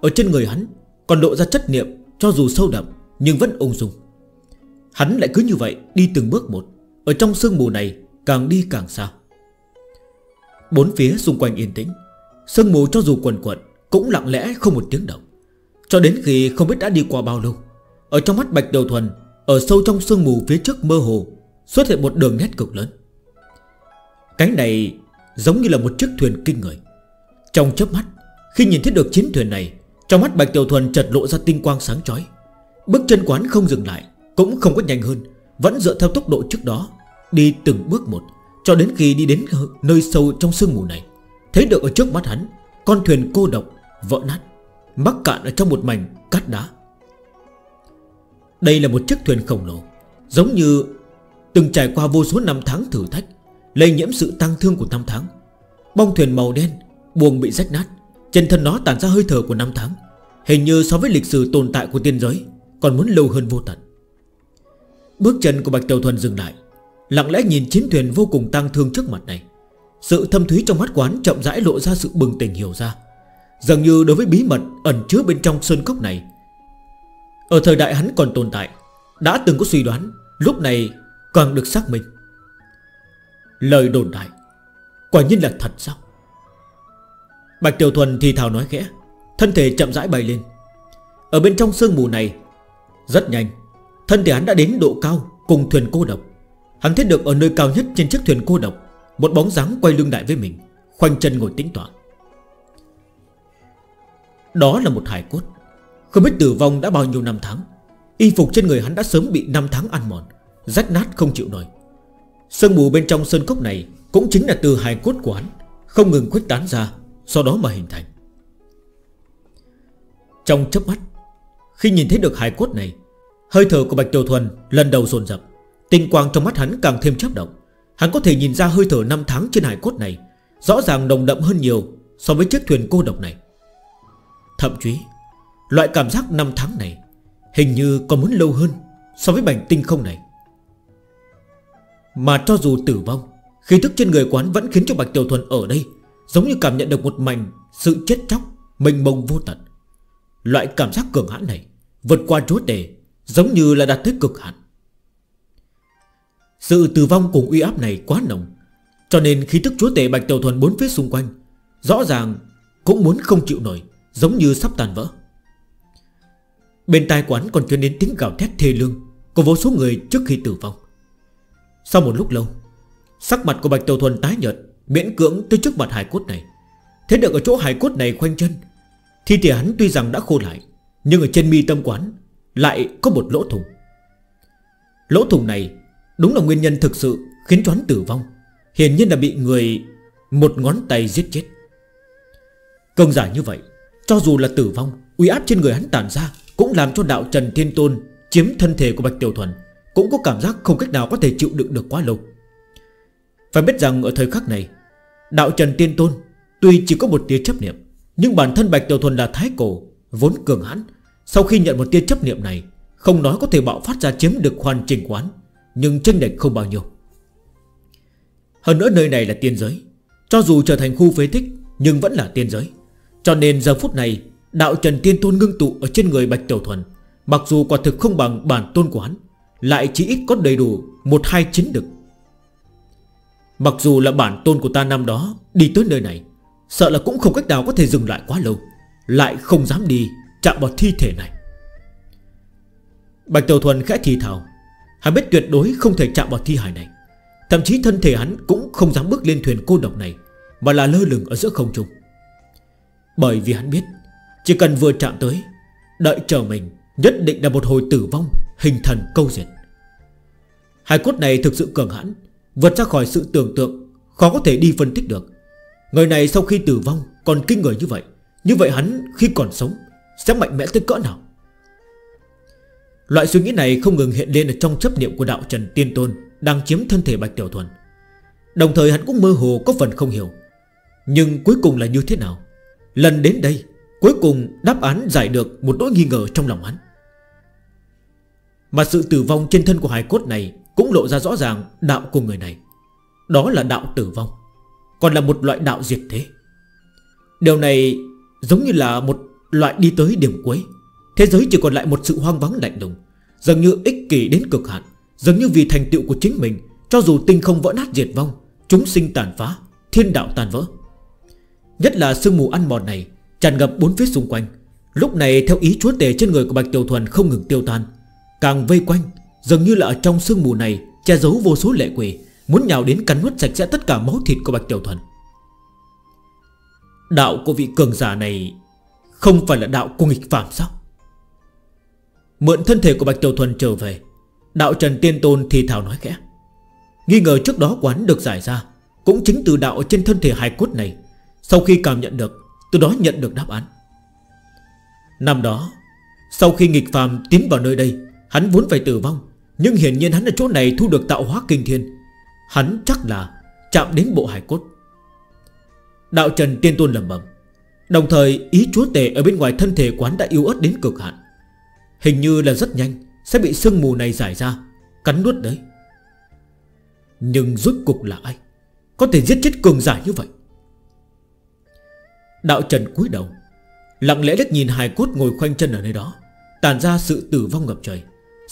Ở trên người hắn Còn lộ ra chất niệm cho dù sâu đậm Nhưng vẫn ung dung. Hắn lại cứ như vậy đi từng bước một, Ở trong sương mù này càng đi càng xa. Bốn phía xung quanh yên tĩnh, Sương mù cho dù quần quần Cũng lặng lẽ không một tiếng động. Cho đến khi không biết đã đi qua bao lâu, Ở trong mắt bạch đầu thuần, Ở sâu trong sương mù phía trước mơ hồ Xuất hiện một đường nét cực lớn. Cánh này giống như là một chiếc thuyền kinh người. Trong chớp mắt, Khi nhìn thấy được chiến thuyền này, Trong mắt Bạch Tiểu Thuần chợt lộ ra tinh quang sáng chói. Bước chân quán không dừng lại, Cũng không có nhanh hơn, Vẫn dựa theo tốc độ trước đó, Đi từng bước một, Cho đến khi đi đến nơi sâu trong sương mù này. Thấy được ở trước mắt hắn, Con thuyền cô độc, vỡ nát, Mắc cạn ở trong một mảnh cát đá. Đây là một chiếc thuyền khổng lồ, Giống như từng trải qua vô số năm tháng thử thách, Lây nhiễm sự tăng thương của năm tháng. Bong thuyền màu đen Buông bị rách nát, Trên thân nó tản ra hơi thở của năm tháng, Hình như so với lịch sử tồn tại của tiên giới, Còn muốn lâu hơn vô tận. Bước chân của Bạch Tiểu Thuần dừng lại, Lặng lẽ nhìn chiến thuyền vô cùng tăng thương trước mặt này. Sự thâm thúy trong mắt quán chậm rãi lộ ra sự bừng tỉnh hiểu ra. Dường như đối với bí mật ẩn chứa bên trong sơn cốc này, Ở thời đại hắn còn tồn tại, Đã từng có suy đoán, Lúc này càng được xác minh. Lời đồn đại, Quả nhiên là thật sao? Bạch Tiểu Thuần thì thào nói khẽ, Thân thể chậm rãi bay lên. Ở bên trong sương mù này, Rất nhanh, Thân thể hắn đã đến độ cao cùng thuyền cô độc. Hắn thấy được ở nơi cao nhất trên chiếc thuyền cô độc, Một bóng dáng quay lưng đại với mình, Khoanh chân ngồi tính toán Đó là một hải cốt. Không biết tử vong đã bao nhiêu năm tháng, Y phục trên người hắn đã sớm bị 5 tháng ăn mòn, Rách nát không chịu nổi. Sơn mù bên trong sơn cốc này Cũng chính là từ hài cốt của hắn, Không ngừng khuếch tán ra. Sau đó mà hình thành. Trong chớp mắt, Khi nhìn thấy được hài cốt này, Hơi thở của Bạch Tiểu Thuần lần đầu dồn dập. Tinh quang trong mắt hắn càng thêm chấp động. Hắn có thể nhìn ra hơi thở năm tháng trên hải cốt này, Rõ ràng đồng đậm hơn nhiều So với chiếc thuyền cô độc này. Thậm chí, Loại cảm giác năm tháng này Hình như còn muốn lâu hơn So với bành tinh không này. Mà cho dù tử vong, Khí thức trên người quán vẫn khiến cho Bạch Tiểu Thuần ở đây Giống như cảm nhận được một mảnh Sự chết chóc, Mênh mông vô tận. Loại cảm giác cường hãn này Vượt qua chúa tể, Giống như là đạt tới cực hạn. Sự tử vong cùng uy áp này quá nồng, Cho nên khi tức chúa tể Bạch Tiểu Thuần bốn phía xung quanh Rõ ràng cũng muốn không chịu nổi, Giống như sắp tàn vỡ. Bên tai quán còn truyền đến tiếng gào thét thê lương Của vô số người trước khi tử vong. Sau một lúc lâu, Sắc mặt của Bạch Tiểu Thuần tái nhợt Miễn cưỡng tới trước mặt hài cốt này. Thế được ở chỗ hài cốt này khoanh chân, Thi thể hắn tuy rằng đã khô lại, Nhưng ở trên mi tâm quán Lại có một lỗ thủng. Lỗ thủng này đúng là nguyên nhân thực sự Khiến choán tử vong. Hiển nhiên là bị người Một ngón tay giết chết. Công giả như vậy, Cho dù là tử vong, Uy áp trên người hắn tản ra Cũng làm cho đạo Trần Thiên Tôn Chiếm thân thể của Bạch Tiểu Thuần Cũng có cảm giác không cách nào có thể chịu đựng được quá lâu. Phải biết rằng ở thời khắc này Đạo Trần Tiên Tôn, Tuy chỉ có một tia chấp niệm, Nhưng bản thân Bạch Tiểu Thuần là thái cổ, Vốn cường hãn. Sau khi nhận một tia chấp niệm này, Không nói có thể bạo phát ra chiếm được hoàn chỉnh quán, Nhưng chân lệch không bao nhiêu. Hơn nữa nơi này là tiên giới, Cho dù trở thành khu phế thích Nhưng vẫn là tiên giới. Cho nên giờ phút này, Đạo Trần Tiên Tôn ngưng tụ ở trên người Bạch Tiểu Thuần, Mặc dù quả thực không bằng bản tôn quán, Lại chỉ ít có đầy đủ Một hai chiến được. Mặc dù là bản tôn của ta năm đó Đi tới nơi này, Sợ là cũng không cách nào có thể dừng lại quá lâu, Lại không dám đi chạm vào thi thể này. Bạch Tiểu Thuần khẽ thì thào, Hắn biết tuyệt đối không thể chạm vào thi hài này. Thậm chí thân thể hắn cũng không dám bước lên thuyền cô độc này, Mà là lơ lửng ở giữa không trung. Bởi vì hắn biết, Chỉ cần vừa chạm tới, Đợi chờ mình nhất định là một hồi tử vong Hình thần câu diệt Hai cốt này thực sự cường hãn Vượt ra khỏi sự tưởng tượng, Khó có thể đi phân tích được. Người này sau khi tử vong còn kinh người như vậy Như vậy hắn khi còn sống Sẽ mạnh mẽ tới cỡ nào? Loại suy nghĩ này không ngừng hiện lên ở Trong chấp niệm của đạo Trần Tiên Tôn Đang chiếm thân thể Bạch Tiểu Thuần. Đồng thời hắn cũng mơ hồ có phần không hiểu. Nhưng cuối cùng là như thế nào? Lần đến đây, Cuối cùng đáp án giải được một nỗi nghi ngờ trong lòng hắn. Mà sự tử vong trên thân của hài cốt này cũng lộ ra rõ ràng đạo của người này. Đó là đạo tử vong Còn là một loại đạo diệt thế. Điều này giống như là một loại đi tới điểm cuối. Thế giới chỉ còn lại một sự hoang vắng lạnh lùng Dường như ích kỷ đến cực hạn Dường như vì thành tựu của chính mình Cho dù tinh không vỡ nát diệt vong Chúng sinh tàn phá, thiên đạo tàn vỡ. Nhất là sương mù ăn mòn này Tràn ngập bốn phía xung quanh. Lúc này theo ý chúa tể trên người của Bạch Tiểu Thuần không ngừng tiêu tan Càng vây quanh Dường như là ở trong sương mù này, Che giấu vô số lệ quỷ. Muốn nhào đến cắn nuốt sạch sẽ tất cả máu thịt của Bạch Tiểu Thuần. Đạo của vị cường giả này Không phải là đạo của nghịch phạm sao? Mượn thân thể của Bạch Tiểu Thuần trở về. Đạo Trần Tiên Tôn thì thảo nói khẽ. Nghi ngờ trước đó quán được giải ra, Cũng chính từ đạo trên thân thể hài cốt này. Sau khi cảm nhận được, Từ đó nhận được đáp án. Năm đó, Sau khi nghịch phàm tiến vào nơi đây, Hắn vốn phải tử vong. Nhưng hiển nhiên hắn ở chỗ này thu được tạo hóa kinh thiên. Hắn chắc là chạm đến bộ hải cốt. Đạo Trần Tiên Tôn lầm bầm Đồng thời, ý chúa tể ở bên ngoài thân thể quán đã yếu ớt đến cực hạn. Hình như là rất nhanh Sẽ bị sương mù này giải ra, Cắn nuốt đấy. Nhưng rốt cục là ai? Có thể giết chết cường giả như vậy? Đạo Trần cúi đầu, Lặng lẽ liếc nhìn hài cốt ngồi khoanh chân ở nơi đó Tàn ra sự tử vong ngập trời.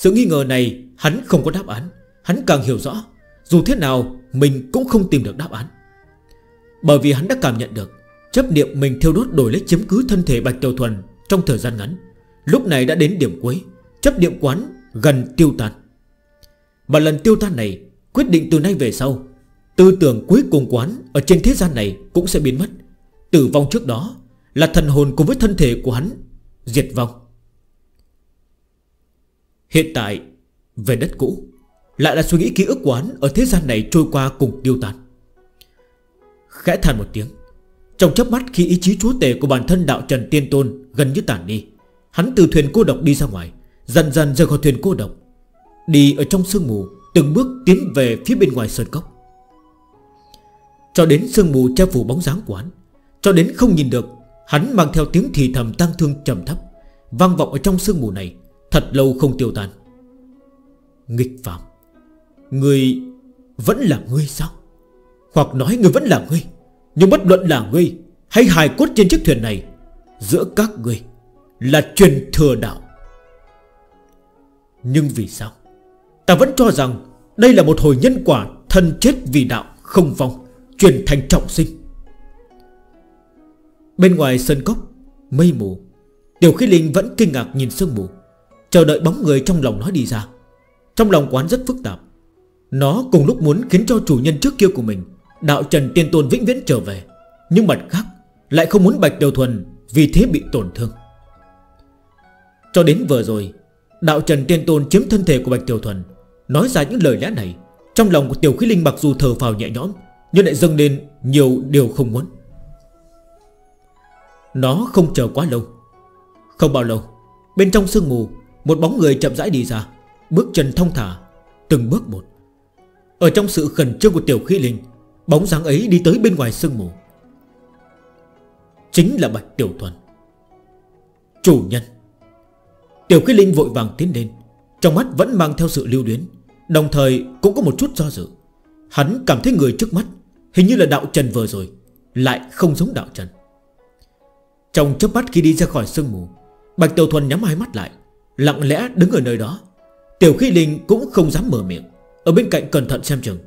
Sự nghi ngờ này hắn không có đáp án. Hắn càng hiểu rõ, Dù thế nào mình cũng không tìm được đáp án. Bởi vì hắn đã cảm nhận được, Chấp niệm mình thiêu đốt đổi lấy chiếm cứ thân thể Bạch Tiểu Thuần Trong thời gian ngắn, Lúc này đã đến điểm cuối, Chấp niệm quán gần tiêu tan. Và lần tiêu tan này, Quyết định từ nay về sau, Tư tưởng cuối cùng quán Ở trên thế gian này cũng sẽ biến mất. Tử vong trước đó Là thần hồn cùng với thân thể của hắn Diệt vong. Hiện tại, Về đất cũ Lại là suy nghĩ ký ức quán Ở thế gian này trôi qua cùng tiêu tan Khẽ than một tiếng, Trong chớp mắt khi ý chí chúa tể của bản thân đạo Trần Tiên Tôn gần như tản đi, Hắn từ thuyền cô độc đi ra ngoài, Dần dần rời khỏi thuyền cô độc, Đi ở trong sương mù, Từng bước tiến về phía bên ngoài sơn cốc. Cho đến sương mù che phủ bóng dáng quán, Cho đến không nhìn được, Hắn mang theo tiếng thì thầm tăng thương trầm thấp, Vang vọng ở trong sương mù này Thật lâu không tiêu tan. Nghịch phạm Người vẫn là ngươi sao? Hoặc nói người vẫn là ngươi, Nhưng bất luận là ngươi Hay hài cốt trên chiếc thuyền này, Giữa các ngươi Là truyền thừa đạo. Nhưng vì sao? Ta vẫn cho rằng Đây là một hồi nhân quả Thân chết vì đạo không vong, Truyền thành trọng sinh. Bên ngoài sân cốc, Mây mù, Tiểu khí linh vẫn kinh ngạc nhìn sương mù. Chờ đợi bóng người trong lòng nó đi ra. Trong lòng quán rất phức tạp. Nó cùng lúc muốn khiến cho chủ nhân trước kia của mình, Đạo Trần Tiên Tôn vĩnh viễn trở về. Nhưng mặt khác, Lại không muốn Bạch Đầu Thuần Vì thế bị tổn thương. Cho đến vừa rồi, Đạo Trần Tiên Tôn chiếm thân thể của Bạch Tiểu Thuần. Nói ra những lời lẽ này, Trong lòng của Tiểu Khí Linh mặc dù thờ phào nhẹ nhõm, Nhưng lại dâng lên nhiều điều không muốn. Nó không chờ quá lâu. Không bao lâu, Bên trong sương mù một bóng người chậm rãi đi ra, Bước chân thông thả, Từng bước một. Ở trong sự khẩn trương của tiểu khí linh, Bóng dáng ấy đi tới bên ngoài sương mù. Chính là Bạch Tiểu Thuần. Chủ nhân. Tiểu khí linh vội vàng tiến lên, Trong mắt vẫn mang theo sự lưu luyến, Đồng thời cũng có một chút do dự. Hắn cảm thấy người trước mắt Hình như là đạo trần vừa rồi, Lại không giống đạo trần. Trong chớp mắt khi đi ra khỏi sương mù, Bạch Tiểu Thuần nhắm hai mắt lại Lặng lẽ đứng ở nơi đó. Tiểu khí linh cũng không dám mở miệng, Ở bên cạnh cẩn thận xem chừng.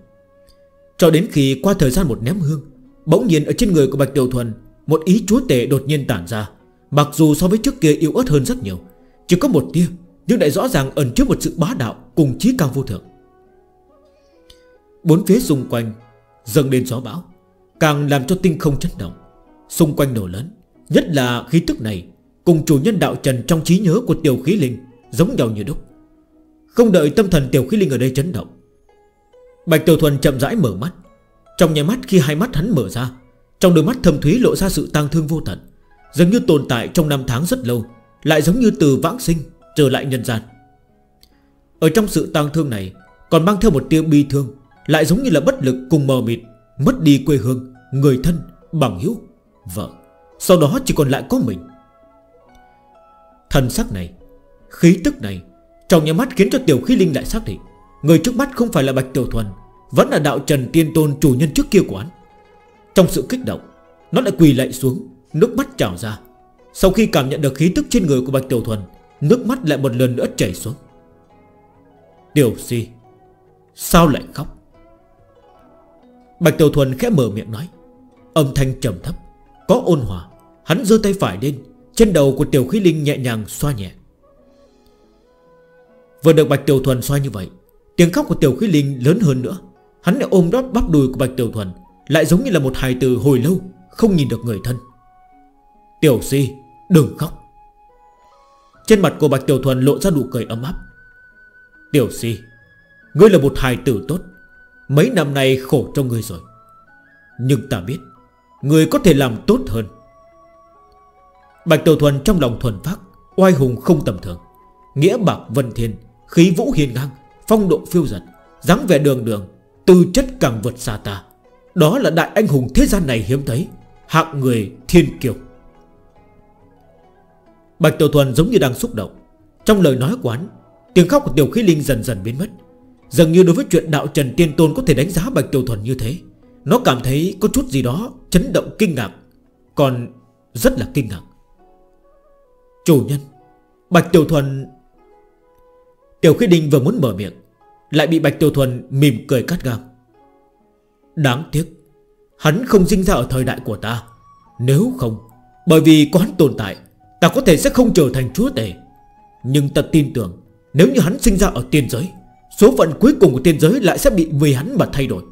Cho đến khi qua thời gian một ném hương, Bỗng nhiên ở trên người của Bạch Tiểu Thuần, Một ý chúa tể đột nhiên tản ra. Mặc dù so với trước kia yếu ớt hơn rất nhiều, Chỉ có một tia, Nhưng lại rõ ràng ẩn trước một sự bá đạo Cùng chí cao vô thượng. Bốn phía xung quanh Dâng lên gió bão, Càng làm cho tinh không chấn động. Xung quanh nổ lớn, Nhất là khí tức này Cùng chủ nhân đạo trần trong trí nhớ của tiểu khí linh Giống nhau như đúc. Không đợi tâm thần tiểu khí linh ở đây chấn động Bạch Tiểu Thuần chậm rãi mở mắt. Trong nhà mắt khi hai mắt hắn mở ra Trong đôi mắt thâm thúy lộ ra sự tang thương vô tận Giống như tồn tại trong năm tháng rất lâu Lại giống như từ vãng sinh Trở lại nhân gian. Ở trong sự tang thương này Còn mang theo một tia bi thương Lại giống như là bất lực cùng mờ mịt Mất đi quê hương, người thân, bằng hữu, vợ. Sau đó chỉ còn lại có mình. Thần sắc này, Khí tức này, Trong nhà mắt khiến cho tiểu khí linh lại xác định, Người trước mắt không phải là Bạch Tiểu Thuần, Vẫn là đạo trần tiên tôn chủ nhân trước kia của hắn. Trong sự kích động, Nó lại quỳ lạy xuống, Nước mắt trào ra. Sau khi cảm nhận được khí tức trên người của Bạch Tiểu Thuần, Nước mắt lại một lần nữa chảy xuống. Tiểu si Sao lại khóc? Bạch Tiểu Thuần khẽ mở miệng nói, Âm thanh trầm thấp, Có ôn hòa, Hắn dơ tay phải lên trên đầu của Tiểu Khí Linh nhẹ nhàng xoa nhẹ. Vừa được Bạch Tiểu Thuần xoa như vậy, Tiếng khóc của Tiểu Khí Linh lớn hơn nữa. Hắn lại ôm đót bắp đùi của Bạch Tiểu Thuần, Lại giống như là một hài từ hồi lâu, Không nhìn được người thân. Tiểu Si đừng khóc. Trên mặt của Bạch Tiểu Thuần lộ ra nụ cười ấm áp. Tiểu Si Ngươi là một hài tử tốt, Mấy năm nay khổ cho ngươi rồi. Nhưng ta biết, Ngươi có thể làm tốt hơn. Bạch Tiểu Thuần trong lòng thuần phát Oai hùng không tầm thường. Nghĩa bạc vân thiên, Khí vũ hiền ngang, Phong độ phiêu giật dáng vẻ đường đường, Tư chất càng vượt xa ta. Đó là đại anh hùng thế gian này hiếm thấy, Hạng người thiên kiều Bạch Tiểu Thuần giống như đang xúc động. Trong lời nói quán, Tiếng khóc của Tiểu Khí Linh dần dần biến mất. Dường như đối với chuyện đạo Trần Tiên Tôn Có thể đánh giá Bạch Tiểu Thuần như thế, Nó cảm thấy có chút gì đó chấn động kinh ngạc, Còn rất là kinh ngạc. Chủ nhân, Bạch Tiểu Thuần. Tiểu Khuyết Đinh vừa muốn mở miệng, Lại bị Bạch Tiểu Thuần mỉm cười cắt ngang. Đáng tiếc, Hắn không sinh ra ở thời đại của ta. Nếu không, Bởi vì có hắn tồn tại, Ta có thể sẽ không trở thành chúa tể. Nhưng ta tin tưởng, Nếu như hắn sinh ra ở tiên giới, Số phận cuối cùng của tiên giới lại sẽ bị vì hắn mà thay đổi.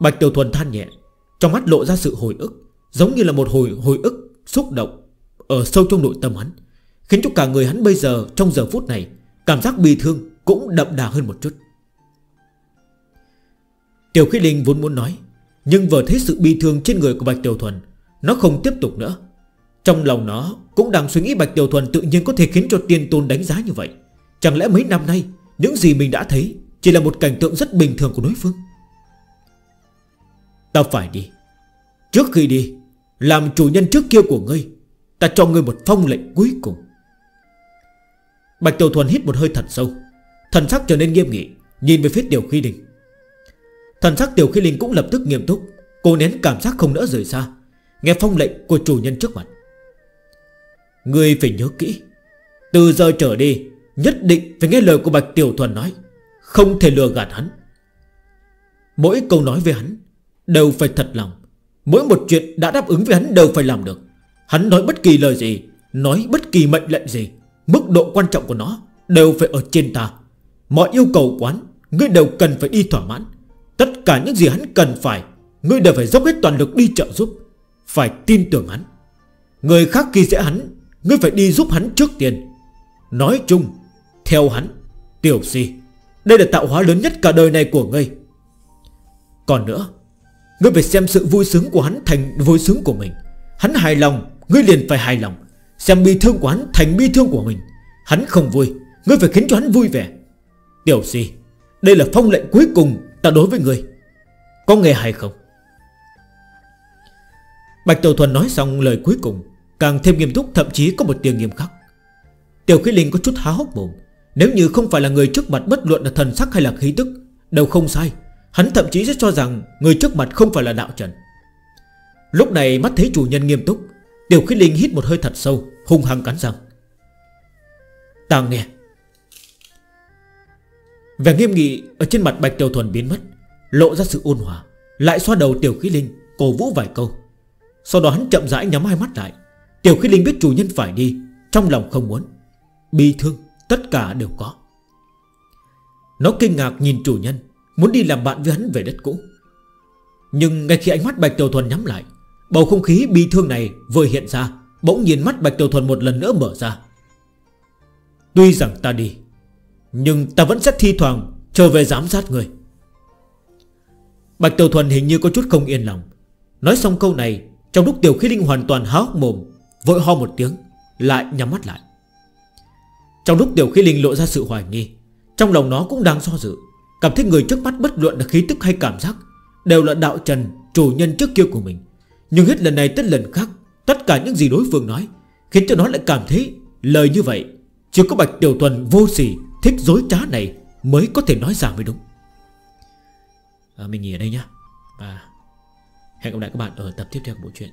Bạch Tiểu Thuần than nhẹ, Trong mắt lộ ra sự hồi ức, Giống như là một hồi hồi ức Xúc động. Ở sâu trong nội tâm hắn, Khiến cho cả người hắn bây giờ, trong giờ phút này, Cảm giác bị thương cũng đậm đà hơn một chút. Tiểu khí linh vốn muốn nói, Nhưng vừa thấy sự bi thương trên người của Bạch Tiểu Thuần, Nó không tiếp tục nữa. Trong lòng nó cũng đang suy nghĩ Bạch Tiểu Thuần tự nhiên có thể khiến cho tiên tôn đánh giá như vậy. Chẳng lẽ mấy năm nay, Những gì mình đã thấy Chỉ là một cảnh tượng rất bình thường của đối phương? Ta phải đi. Trước khi đi, Làm chủ nhân trước kia của ngươi Ta cho ngươi một phong lệnh cuối cùng. Bạch Tiểu Thuần hít một hơi thật sâu. Thần sắc trở nên nghiêm nghị, Nhìn về phía Tiểu Khi Linh. Thần sắc Tiểu Khi Linh cũng lập tức nghiêm túc Cô nén cảm giác không nỡ rời xa, Nghe phong lệnh của chủ nhân trước mặt. Ngươi phải nhớ kỹ, Từ giờ trở đi, Nhất định phải nghe lời của Bạch Tiểu Thuần nói, Không thể lừa gạt hắn. Mỗi câu nói với hắn Đều phải thật lòng, Mỗi một chuyện đã đáp ứng với hắn đều phải làm được. Hắn nói bất kỳ lời gì, Nói bất kỳ mệnh lệnh gì, Mức độ quan trọng của nó Đều phải ở trên ta. Mọi yêu cầu quán, Ngươi đều cần phải đi thỏa mãn. Tất cả những gì hắn cần phải, Ngươi đều phải dốc hết toàn lực đi trợ giúp. Phải tin tưởng hắn. Người khác khi dễ hắn, Ngươi phải đi giúp hắn trước tiên. Nói chung, Theo hắn, Tiểu si, Đây là tạo hóa lớn nhất cả đời này của ngươi. Còn nữa, Ngươi phải xem sự vui sướng của hắn thành vui sướng của mình. Hắn hài lòng Ngươi liền phải hài lòng, Xem bi thương quán thành bi thương của mình. Hắn không vui, Ngươi phải khiến cho hắn vui vẻ. Tiểu si Đây là phong lệnh cuối cùng ta đối với ngươi. Có nghe hay không? Bạch Tiểu Thuần nói xong lời cuối cùng, Càng thêm nghiêm túc, thậm chí có một tiếng nghiêm khắc. Tiểu Khí Linh có chút há hốc mồm. Nếu như không phải là người trước mặt bất luận là thần sắc hay là khí tức, Đều không sai. Hắn thậm chí sẽ cho rằng người trước mặt không phải là đạo trần. Lúc này mắt thấy chủ nhân nghiêm túc Điều khí linh hít một hơi thật sâu, Hung hăng cắn răng. Ta nghe. Vẻ nghiêm nghị Ở trên mặt Bạch Tiểu Thuần biến mất, Lộ ra sự ôn hòa, Lại xoa đầu Tiểu khí linh, Cổ vũ vài câu. Sau đó hắn chậm rãi nhắm hai mắt lại. Tiểu khí linh biết chủ nhân phải đi, Trong lòng không muốn. Bi thương, tất cả đều có. Nó kinh ngạc nhìn chủ nhân, Muốn đi làm bạn với hắn về đất cũ. Nhưng ngay khi ánh mắt Bạch Tiểu Thuần nhắm lại Bầu không khí bi thương này vừa hiện ra, Bỗng nhiên mắt Bạch Tiểu Thuần một lần nữa mở ra. Tuy rằng ta đi, Nhưng ta vẫn sẽ thi thoảng Trở về giám sát người. Bạch Tiểu Thuần hình như có chút không yên lòng. Nói xong câu này, Trong lúc Tiểu Khí Linh hoàn toàn háo mồm, Vội ho một tiếng, Lại nhắm mắt lại. Trong lúc Tiểu Khí Linh lộ ra sự hoài nghi, Trong lòng nó cũng đang do dự. Cảm thấy người trước mắt bất luận là khí tức hay cảm giác Đều là đạo trần, chủ nhân trước kia của mình. Nhưng hết lần này tới lần khác Tất cả những gì đối phương nói Khiến cho nó lại cảm thấy lời như vậy. Chỉ có Bạch Tiểu Thuần vô sỉ Thích dối trá này mới có thể nói ra mới đúng. À, Mình nghỉ ở đây nhá. Và hẹn gặp lại các bạn ở tập tiếp theo của bộ truyện.